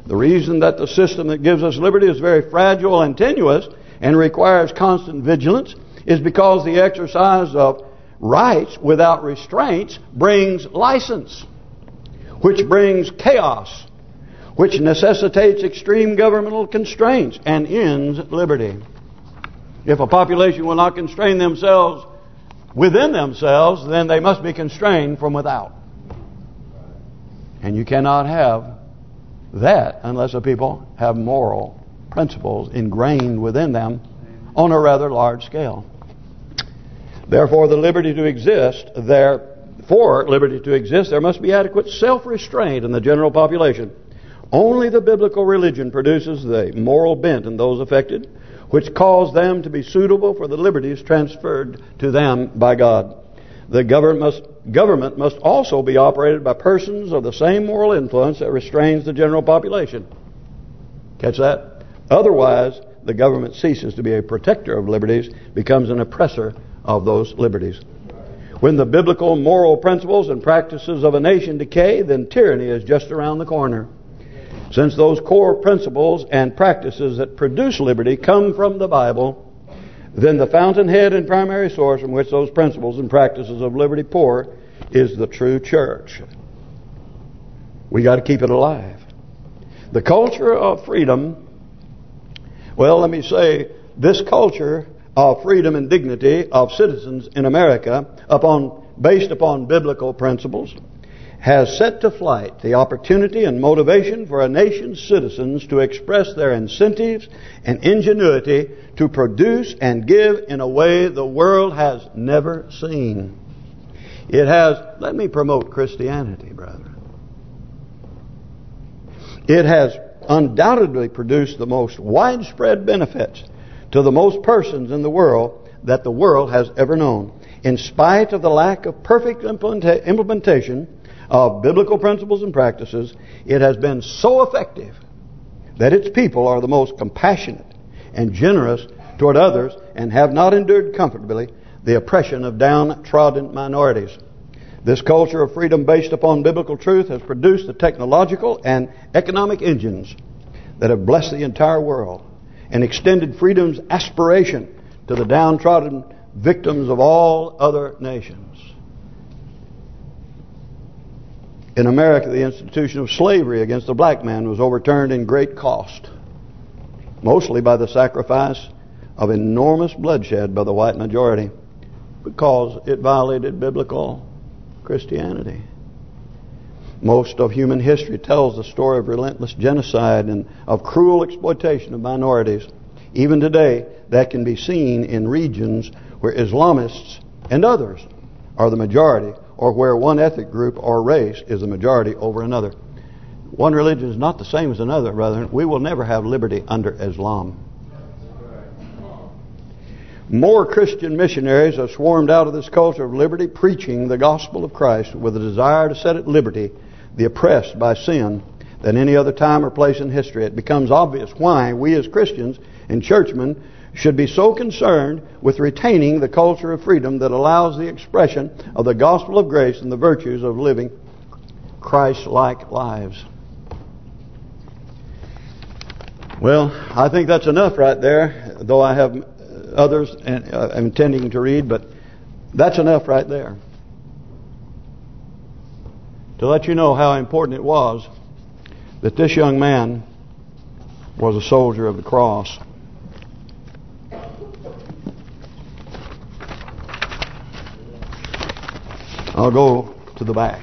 The reason that the system that gives us liberty is very fragile and tenuous and requires constant vigilance is because the exercise of rights without restraints brings license, which brings chaos, which necessitates extreme governmental constraints and ends liberty. If a population will not constrain themselves within themselves, then they must be constrained from without. And you cannot have that unless the people have moral principles ingrained within them on a rather large scale. Therefore, the liberty to exist, there for liberty to exist, there must be adequate self-restraint in the general population. Only the biblical religion produces the moral bent in those affected, which cause them to be suitable for the liberties transferred to them by God. The government must, government must also be operated by persons of the same moral influence that restrains the general population. Catch that? Otherwise, the government ceases to be a protector of liberties, becomes an oppressor of those liberties. When the biblical moral principles and practices of a nation decay, then tyranny is just around the corner. Since those core principles and practices that produce liberty come from the Bible, then the fountainhead and primary source from which those principles and practices of liberty pour is the true church. We got to keep it alive. The culture of freedom, well, let me say, this culture of freedom and dignity of citizens in America, upon based upon biblical principles, has set to flight the opportunity and motivation for a nation's citizens to express their incentives and ingenuity to produce and give in a way the world has never seen. It has, let me promote Christianity, brother. It has undoubtedly produced the most widespread benefits to the most persons in the world that the world has ever known. In spite of the lack of perfect implementation of biblical principles and practices, it has been so effective that its people are the most compassionate and generous toward others and have not endured comfortably the oppression of downtrodden minorities. This culture of freedom based upon biblical truth has produced the technological and economic engines that have blessed the entire world and extended freedom's aspiration to the downtrodden victims of all other nations. In America, the institution of slavery against the black man was overturned in great cost, mostly by the sacrifice of enormous bloodshed by the white majority because it violated biblical Christianity. Most of human history tells the story of relentless genocide and of cruel exploitation of minorities. Even today, that can be seen in regions where Islamists and others are the majority or where one ethnic group or race is the majority over another. One religion is not the same as another, brethren. We will never have liberty under Islam. More Christian missionaries have swarmed out of this culture of liberty, preaching the gospel of Christ with a desire to set at liberty the oppressed by sin than any other time or place in history. It becomes obvious why we as Christians and churchmen should be so concerned with retaining the culture of freedom that allows the expression of the gospel of grace and the virtues of living Christ-like lives. Well, I think that's enough right there, though I have others and uh, I'm intending to read, but that's enough right there. To let you know how important it was that this young man was a soldier of the cross. I'll go to the back.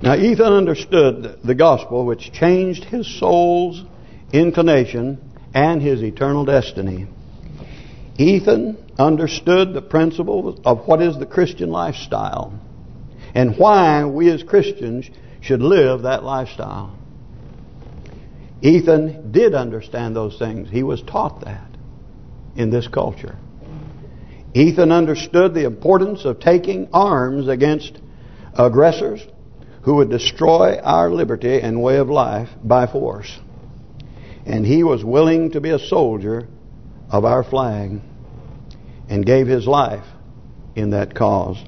Now Ethan understood the gospel which changed his soul's inclination and his eternal destiny. Ethan understood the principle of what is the Christian lifestyle and why we as Christians should live that lifestyle. Ethan did understand those things. He was taught that in this culture. Ethan understood the importance of taking arms against aggressors who would destroy our liberty and way of life by force. And he was willing to be a soldier of our flag and gave his life in that cause.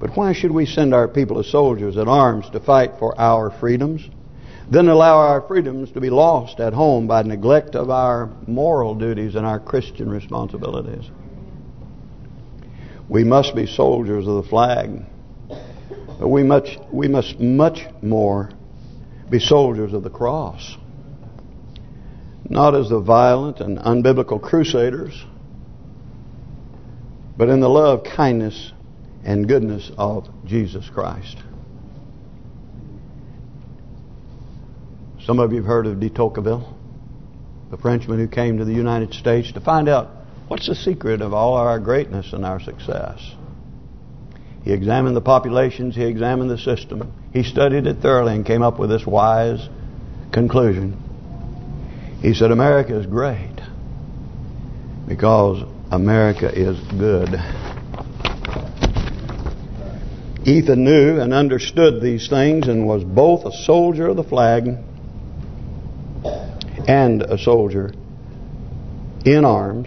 But why should we send our people as soldiers at arms to fight for our freedoms, then allow our freedoms to be lost at home by neglect of our moral duties and our Christian responsibilities? We must be soldiers of the flag. But we much we must much more be soldiers of the cross. Not as the violent and unbiblical crusaders, but in the love, kindness, and goodness of Jesus Christ. Some of you have heard of de Tocqueville, the Frenchman who came to the United States to find out What's the secret of all our greatness and our success? He examined the populations, he examined the system. He studied it thoroughly and came up with this wise conclusion. He said, America is great because America is good. Ethan knew and understood these things and was both a soldier of the flag and a soldier in arms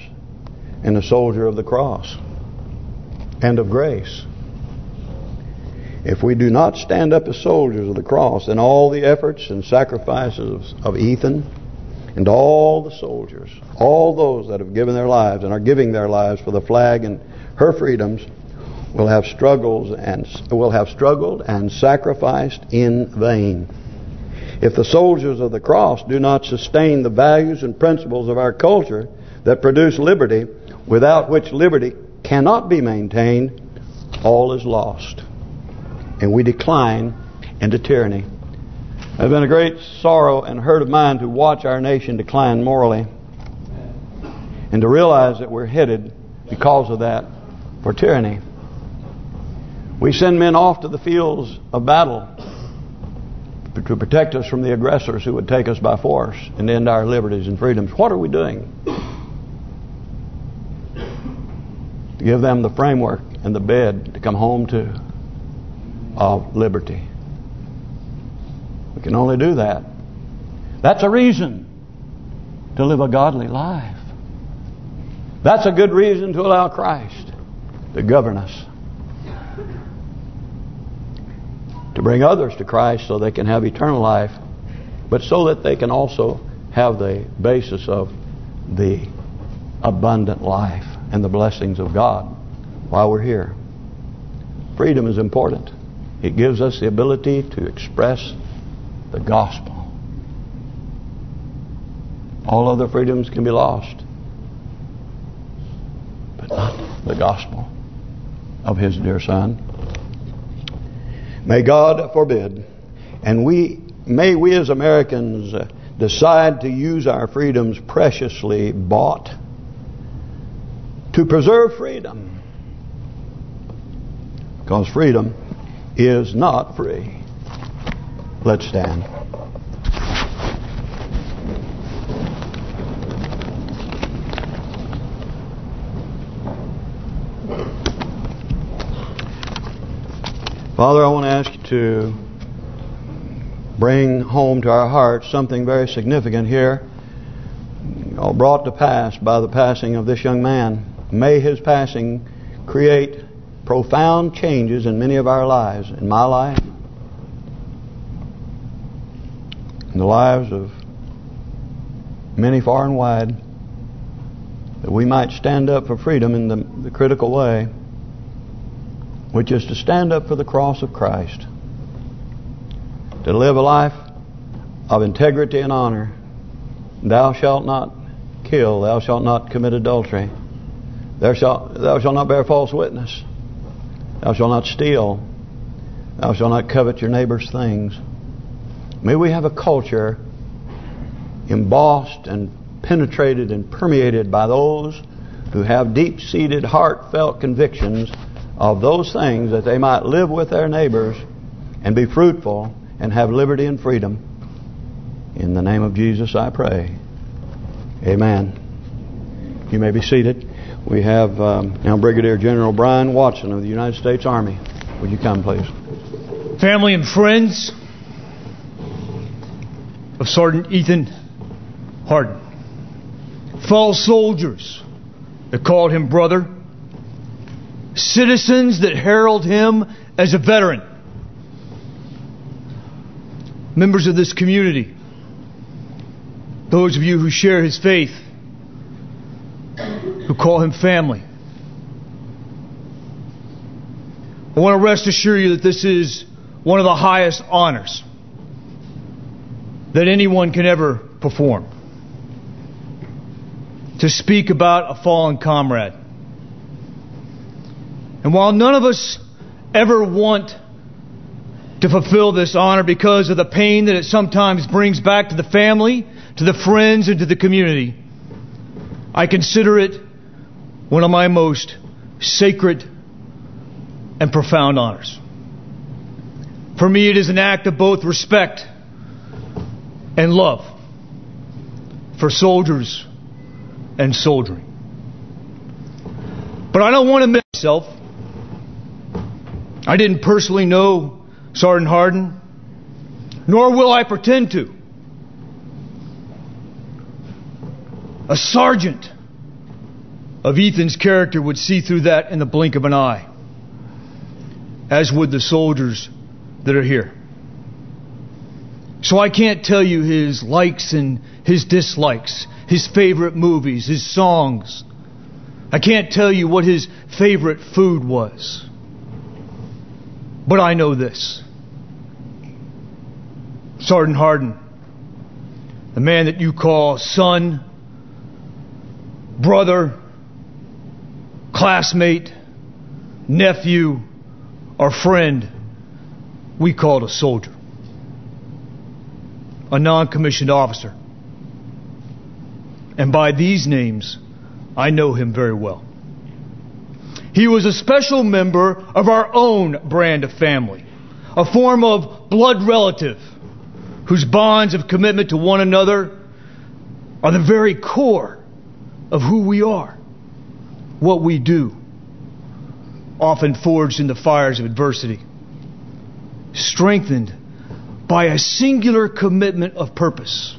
and a soldier of the cross and of grace. If we do not stand up as soldiers of the cross, then all the efforts and sacrifices of Ethan and all the soldiers, all those that have given their lives and are giving their lives for the flag and her freedoms will have struggles and will have struggled and sacrificed in vain. If the soldiers of the cross do not sustain the values and principles of our culture that produce liberty, without which liberty cannot be maintained, all is lost. And we decline into tyranny. It has been a great sorrow and hurt of mine to watch our nation decline morally and to realize that we're headed because of that for tyranny. We send men off to the fields of battle to protect us from the aggressors who would take us by force and end our liberties and freedoms. What are we doing? Give them the framework and the bed to come home to of liberty. We can only do that. That's a reason to live a godly life. That's a good reason to allow Christ to govern us. to bring others to Christ so they can have eternal life, but so that they can also have the basis of the abundant life and the blessings of God while we're here. Freedom is important. It gives us the ability to express the gospel. All other freedoms can be lost, but not the gospel of His dear Son. May God forbid. And we may we as Americans uh, decide to use our freedoms preciously bought to preserve freedom. Because freedom is not free. Let's stand. Father, I want to ask you to bring home to our hearts something very significant here, brought to pass by the passing of this young man. May his passing create profound changes in many of our lives, in my life, in the lives of many far and wide, that we might stand up for freedom in the, the critical way which is to stand up for the cross of Christ, to live a life of integrity and honor. Thou shalt not kill, thou shalt not commit adultery, thou shalt, thou shalt not bear false witness, thou shalt not steal, thou shalt not covet your neighbor's things. May we have a culture embossed and penetrated and permeated by those who have deep-seated, heartfelt convictions of those things that they might live with their neighbors and be fruitful and have liberty and freedom. In the name of Jesus I pray. Amen. You may be seated. We have um, now Brigadier General Brian Watson of the United States Army. Would you come, please?
Family and friends of Sergeant Ethan Hardin. Fellow soldiers that called him brother citizens that herald him as a veteran, members of this community, those of you who share his faith, who call him family. I want to rest assure you that this is one of the highest honors that anyone can ever perform. To speak about a fallen comrade. And while none of us ever want to fulfill this honor because of the pain that it sometimes brings back to the family, to the friends, and to the community, I consider it one of my most sacred and profound honors. For me, it is an act of both respect and love for soldiers and soldiering. But I don't want to miss myself. I didn't personally know Sergeant Hardin, nor will I pretend to. A sergeant of Ethan's character would see through that in the blink of an eye, as would the soldiers that are here. So I can't tell you his likes and his dislikes, his favorite movies, his songs. I can't tell you what his favorite food was. But I know this. Sergeant Hardin, the man that you call son, brother, classmate, nephew, or friend, we called a soldier, a non commissioned officer. And by these names, I know him very well. He was a special member of our own brand of family, a form of blood relative whose bonds of commitment to one another are the very core of who we are, what we do, often forged in the fires of adversity, strengthened by a singular commitment of purpose.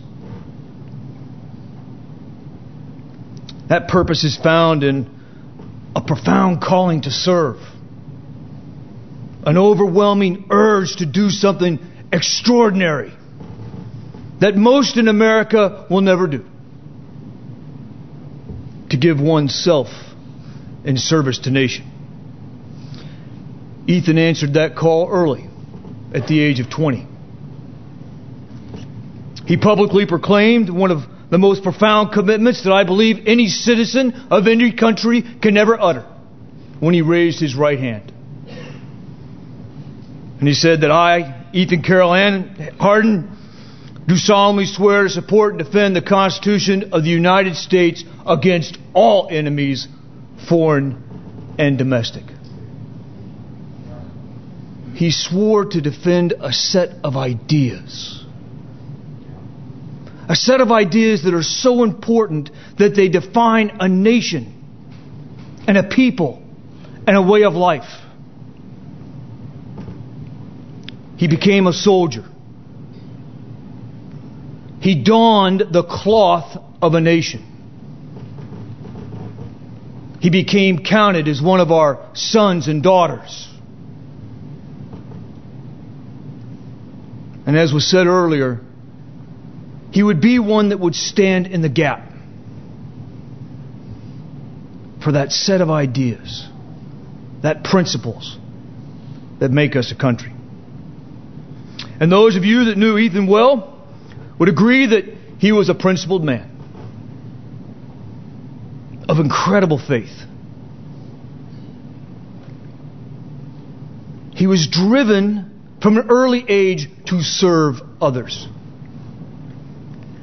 That purpose is found in a profound calling to serve, an overwhelming urge to do something extraordinary that most in America will never do to give oneself in service to nation. Ethan answered that call early, at the age of 20. He publicly proclaimed one of the most profound commitments that I believe any citizen of any country can ever utter when he raised his right hand. And he said that I, Ethan Carroll Hardin, do solemnly swear to support and defend the Constitution of the United States against all enemies, foreign and domestic. He swore to defend a set of ideas a set of ideas that are so important that they define a nation and a people and a way of life. He became a soldier. He donned the cloth of a nation. He became counted as one of our sons and daughters. And as was said earlier, he would be one that would stand in the gap for that set of ideas, that principles that make us a country. And those of you that knew Ethan well would agree that he was a principled man of incredible faith. He was driven from an early age to serve others.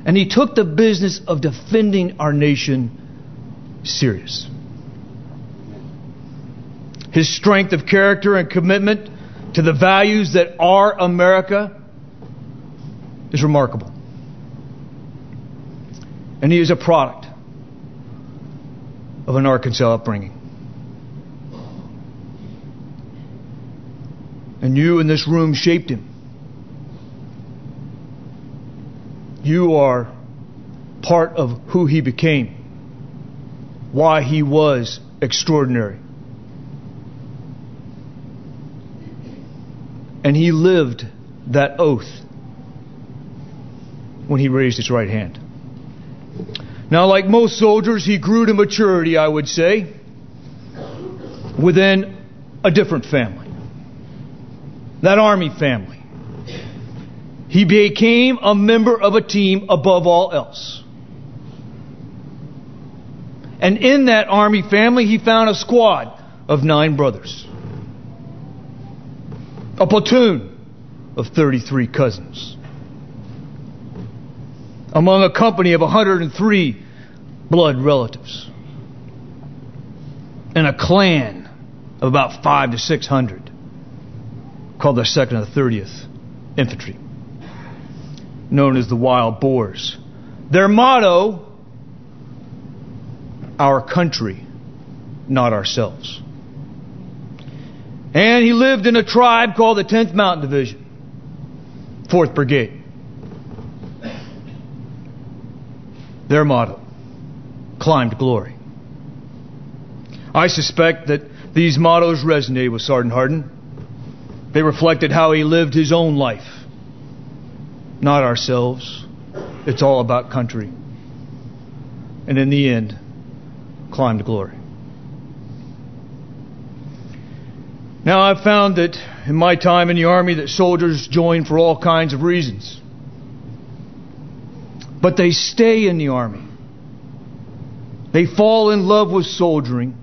And he took the business of defending our nation serious. His strength of character and commitment to the values that are America is remarkable. And he is a product of an Arkansas upbringing. And you in this room shaped him. You are part of who he became, why he was extraordinary. And he lived that oath when he raised his right hand. Now, like most soldiers, he grew to maturity, I would say, within a different family. That army family. He became a member of a team above all else. And in that army family, he found a squad of nine brothers, a platoon of 33 cousins, among a company of 103 blood relatives, and a clan of about five to 600 called the 2nd and 30th Infantry. known as the Wild Boars. Their motto, our country, not ourselves. And he lived in a tribe called the 10th Mountain Division, 4th Brigade. Their motto, climb to glory. I suspect that these mottos resonated with Sergeant Hardin. They reflected how he lived his own life. Not ourselves. It's all about country. And in the end, climb to glory. Now, I've found that in my time in the Army that soldiers join for all kinds of reasons. But they stay in the Army. They fall in love with soldiering.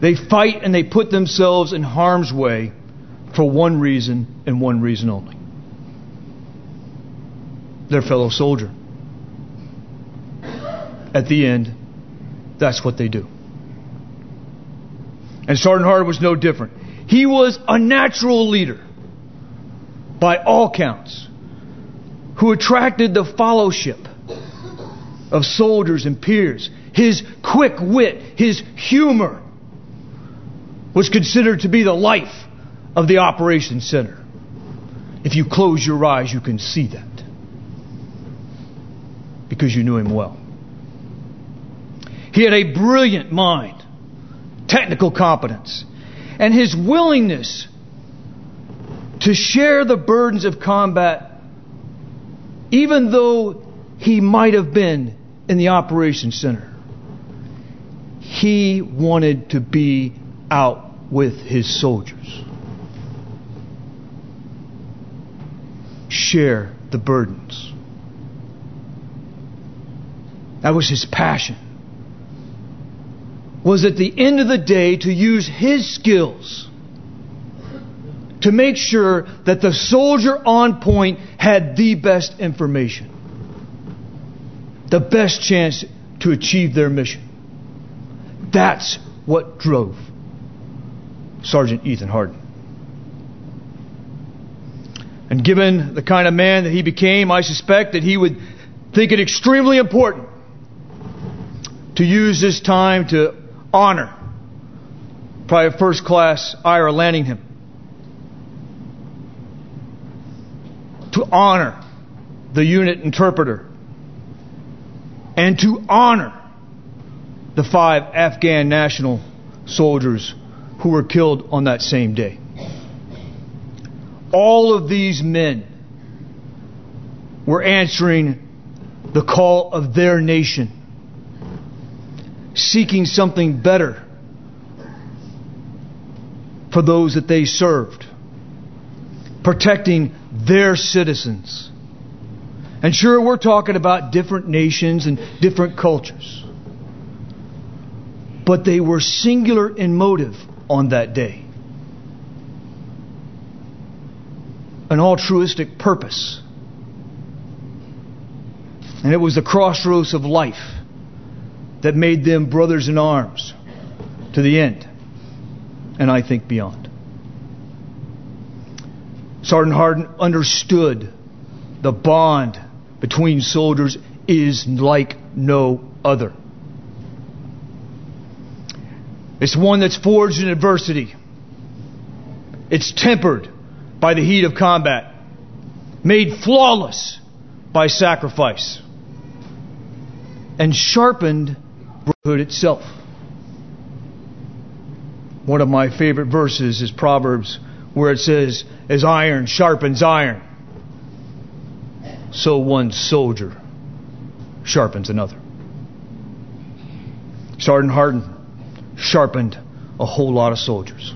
They fight and they put themselves in harm's way for one reason and one reason only their fellow soldier. At the end, that's what they do. And Sergeant Hardin was no different. He was a natural leader, by all counts, who attracted the fellowship of soldiers and peers. His quick wit, his humor, was considered to be the life of the operations center. If you close your eyes, you can see that because you knew him well. He had a brilliant mind, technical competence, and his willingness to share the burdens of combat, even though he might have been in the operations center. He wanted to be out with his soldiers. Share the burdens. That was his passion. Was at the end of the day to use his skills to make sure that the soldier on point had the best information, the best chance to achieve their mission. That's what drove Sergeant Ethan Hardin. And given the kind of man that he became, I suspect that he would think it extremely important to use this time to honor Private First Class Ira Laningham. To honor the unit interpreter. And to honor the five Afghan national soldiers who were killed on that same day. All of these men were answering the call of their nation, seeking something better for those that they served, protecting their citizens. And sure, we're talking about different nations and different cultures. But they were singular in motive on that day. An altruistic purpose. And it was the crossroads of life that made them brothers in arms to the end, and I think beyond. Sergeant Hardin understood the bond between soldiers is like no other. It's one that's forged in adversity. It's tempered by the heat of combat, made flawless by sacrifice, and sharpened brotherhood itself. One of my favorite verses is Proverbs, where it says, As iron sharpens iron, so one soldier sharpens another. Sergeant Hardin sharpened a whole lot of soldiers.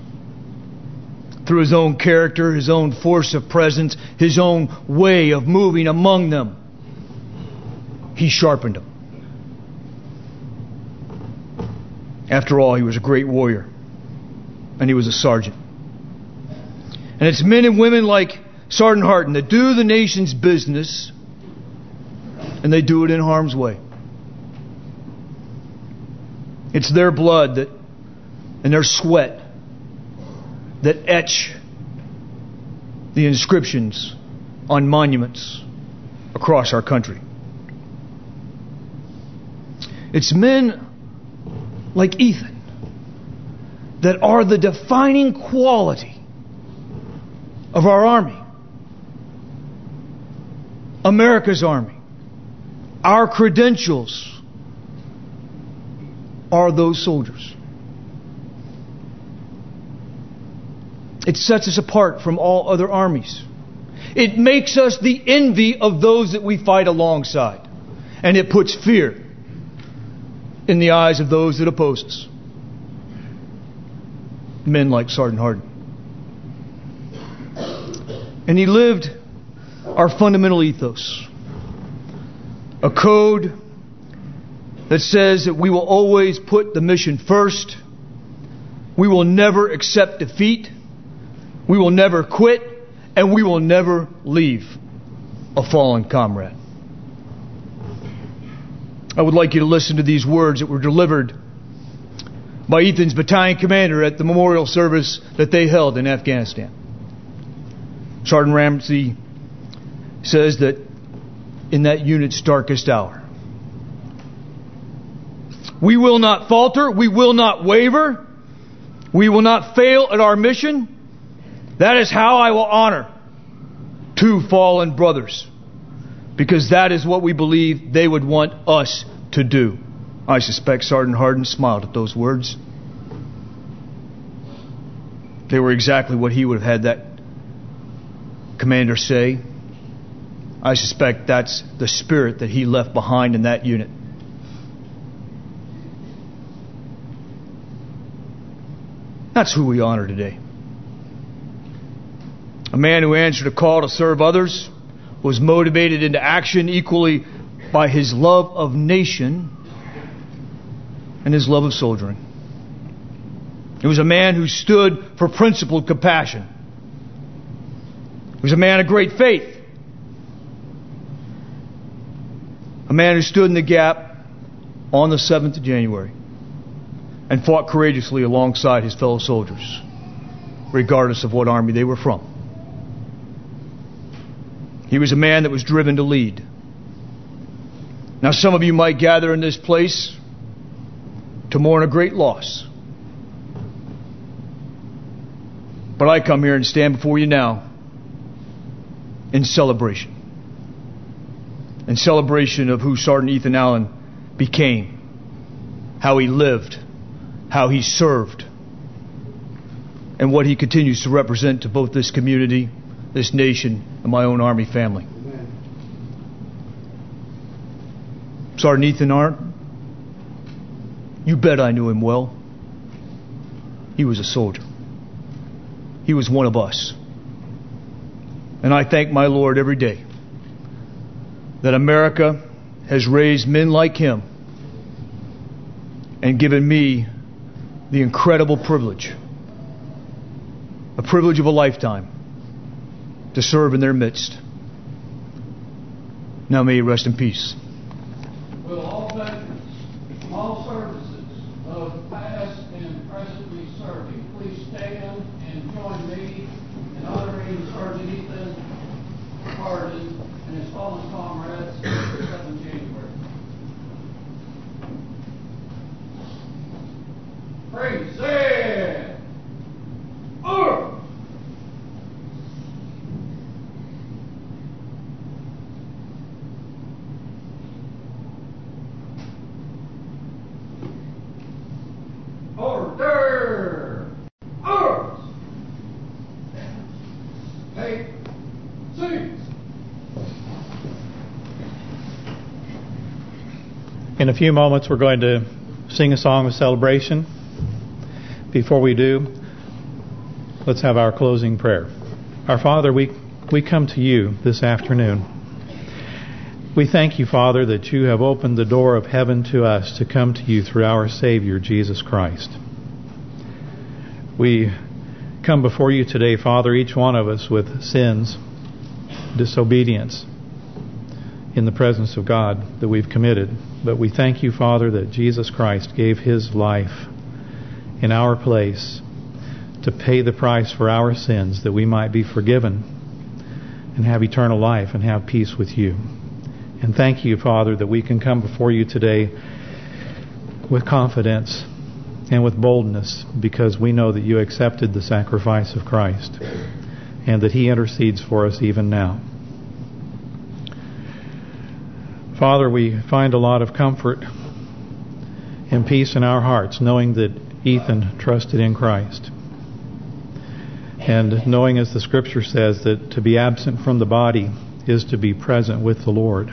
Through his own character, his own force of presence, his own way of moving among them, he sharpened them. After all, he was a great warrior, and he was a sergeant. And it's men and women like Sergeant Hardin that do the nation's business, and they do it in harm's way. It's their blood that and their sweat that etch the inscriptions on monuments across our country. It's men like Ethan that are the defining quality of our army. America's army. Our credentials are those soldiers. It sets us apart from all other armies. It makes us the envy of those that we fight alongside. And it puts fear in the eyes of those that oppose us. Men like Sergeant Hardin. And he lived our fundamental ethos. A code that says that we will always put the mission first. We will never accept defeat. We will never quit. And we will never leave a fallen comrade. I would like you to listen to these words that were delivered by Ethan's battalion commander at the memorial service that they held in Afghanistan. Sergeant Ramsey says that in that unit's darkest hour, we will not falter, we will not waver, we will not fail at our mission. That is how I will honor two fallen brothers. Because that is what we believe they would want us to do. I suspect Sergeant Hardin smiled at those words. They were exactly what he would have had that commander say. I suspect that's the spirit that he left behind in that unit. That's who we honor today. A man who answered a call to serve others, was motivated into action equally by his love of nation and his love of soldiering. He was a man who stood for principled compassion. He was a man of great faith. A man who stood in the gap on the 7th of January and fought courageously alongside his fellow soldiers, regardless of what army they were from. He was a man that was driven to lead. Now, some of you might gather in this place to mourn a great loss. But I come here and stand before you now in celebration. In celebration of who Sergeant Ethan Hardin became, how he lived, how he served, and what he continues to represent to both this community, this nation, and my own Army family. Sergeant Ethan Hardin, you bet I knew him well. He was a soldier. He was one of us. And I thank my Lord every day that America has raised men like him and given me the incredible privilege, a privilege of a lifetime, to serve in their midst. Now may he rest in peace.
Will all veterans from all services of past and presently serving please stand and join me in honoring Sergeant Ethan Hardin and his fallen comrades on the 7th January. Present! Arm! Order! Arms! Take seats!
In a few moments, we're going to sing a song of celebration. Before we do, let's have our closing prayer. Our Father, we, we come to you this afternoon. We thank you, Father, that you have opened the door of heaven to us to come to you through our Savior, Jesus Christ. We come before you today, Father, each one of us with sins, disobedience in the presence of God that we've committed. But we thank you, Father, that Jesus Christ gave his life in our place to pay the price for our sins that we might be forgiven and have eternal life and have peace with you. And thank you, Father, that we can come before you today with confidence and with boldness because we know that you accepted the sacrifice of Christ and that he intercedes for us even now. Father, we find a lot of comfort and peace in our hearts knowing that Ethan trusted in Christ. And knowing, as the Scripture says, that to be absent from the body is to be present with the Lord.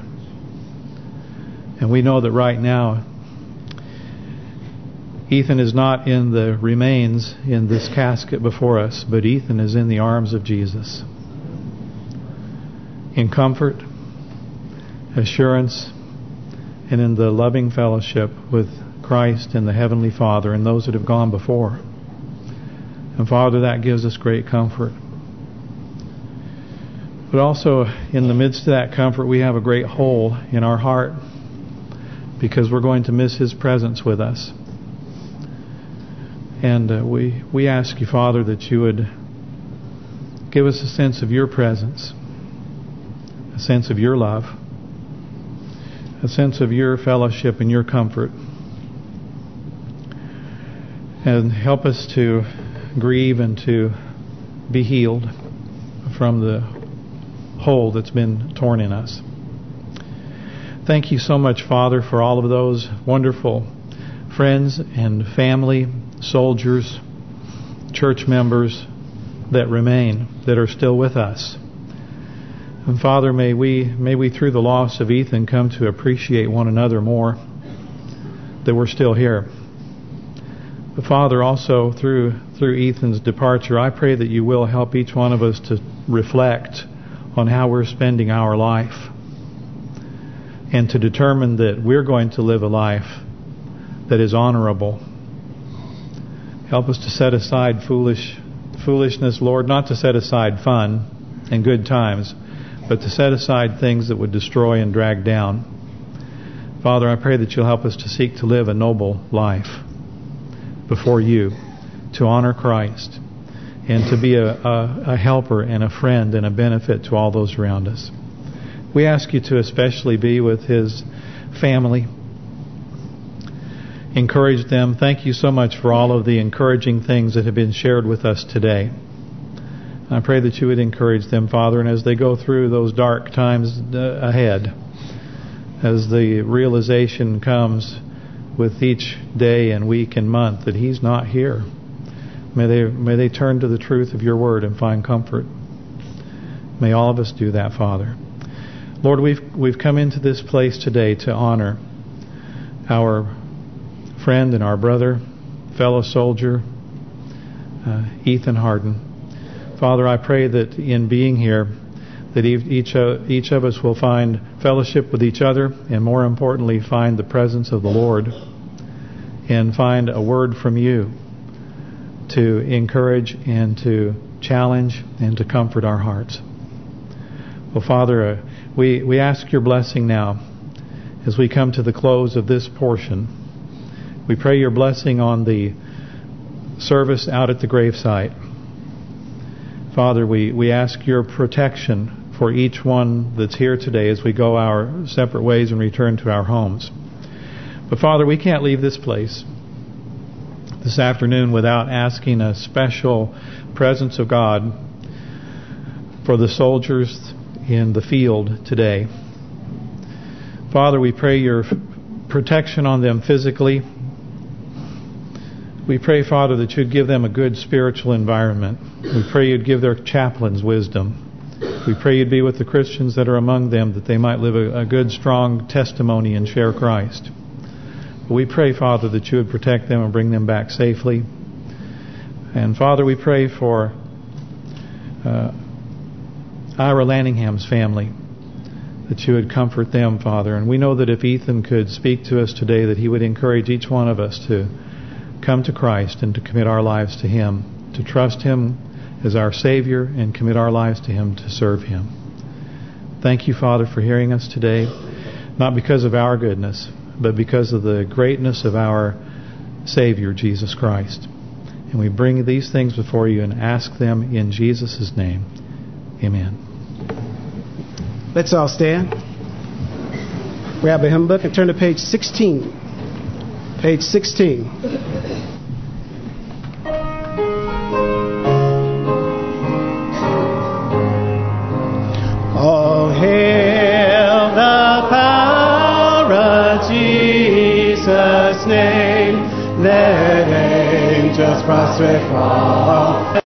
And we know that right now, Ethan is not in the remains in this casket before us, but Ethan is in the arms of Jesus. In comfort, assurance, and in the loving fellowship with Christ and the Heavenly Father and those that have gone before. And Father, that gives us great comfort. But also, in the midst of that comfort, we have a great hole in our heart because we're going to miss His presence with us. And uh, we we ask you, Father, that you would give us a sense of your presence, a sense of your love, a sense of your fellowship and your comfort. And help us to grieve and to be healed from the hole that's been torn in us. Thank you so much, Father, for all of those wonderful friends and family, soldiers, church members that remain, that are still with us. And Father, may we may we through the loss of Ethan come to appreciate one another more that we're still here. But Father, also through through Ethan's departure, I pray that you will help each one of us to reflect on how we're spending our life and to determine that we're going to live a life that is honorable. Help us to set aside foolish foolishness, Lord, not to set aside fun and good times, but to set aside things that would destroy and drag down. Father, I pray that you'll help us to seek to live a noble life before you, to honor Christ, and to be a, a, a helper and a friend and a benefit to all those around us. We ask you to especially be with his family. Encourage them. Thank you so much for all of the encouraging things that have been shared with us today. I pray that you would encourage them, Father, and as they go through those dark times uh, ahead, as the realization comes with each day and week and month that He's not here, may they may they turn to the truth of Your Word and find comfort. May all of us do that, Father. Lord, we've we've come into this place today to honor our friend and our brother, fellow soldier, uh, Ethan Hardin. Father, I pray that in being here, that each of, each of us will find fellowship with each other, and more importantly, find the presence of the Lord, and find a word from you to encourage and to challenge and to comfort our hearts. Well, Father, uh, we, we ask your blessing now as we come to the close of this portion. We pray your blessing on the service out at the gravesite. Father, we, we ask your protection for each one that's here today as we go our separate ways and return to our homes. But Father, we can't leave this place this afternoon without asking a special presence of God for the soldiers in the field today. Father, we pray your protection on them physically. We pray, Father, that you'd give them a good spiritual environment. We pray you'd give their chaplains wisdom. We pray you'd be with the Christians that are among them, that they might live a, a good, strong testimony and share Christ. We pray, Father, that you would protect them and bring them back safely. And, Father, we pray for uh, Ira Laningham's family, that you would comfort them, Father. And we know that if Ethan could speak to us today, that he would encourage each one of us to come to Christ and to commit our lives to Him, to trust Him as our Savior and commit our lives to Him to serve Him. Thank you, Father, for hearing us today, not because of our goodness, but because of the greatness of our Savior, Jesus Christ. And we bring these things before you and ask them in Jesus' name. Amen.
Let's all stand. Grab a hymn book and turn to page 16. Page 16. Oh, hail the power of Jesus' name. Let angels fall. Fall.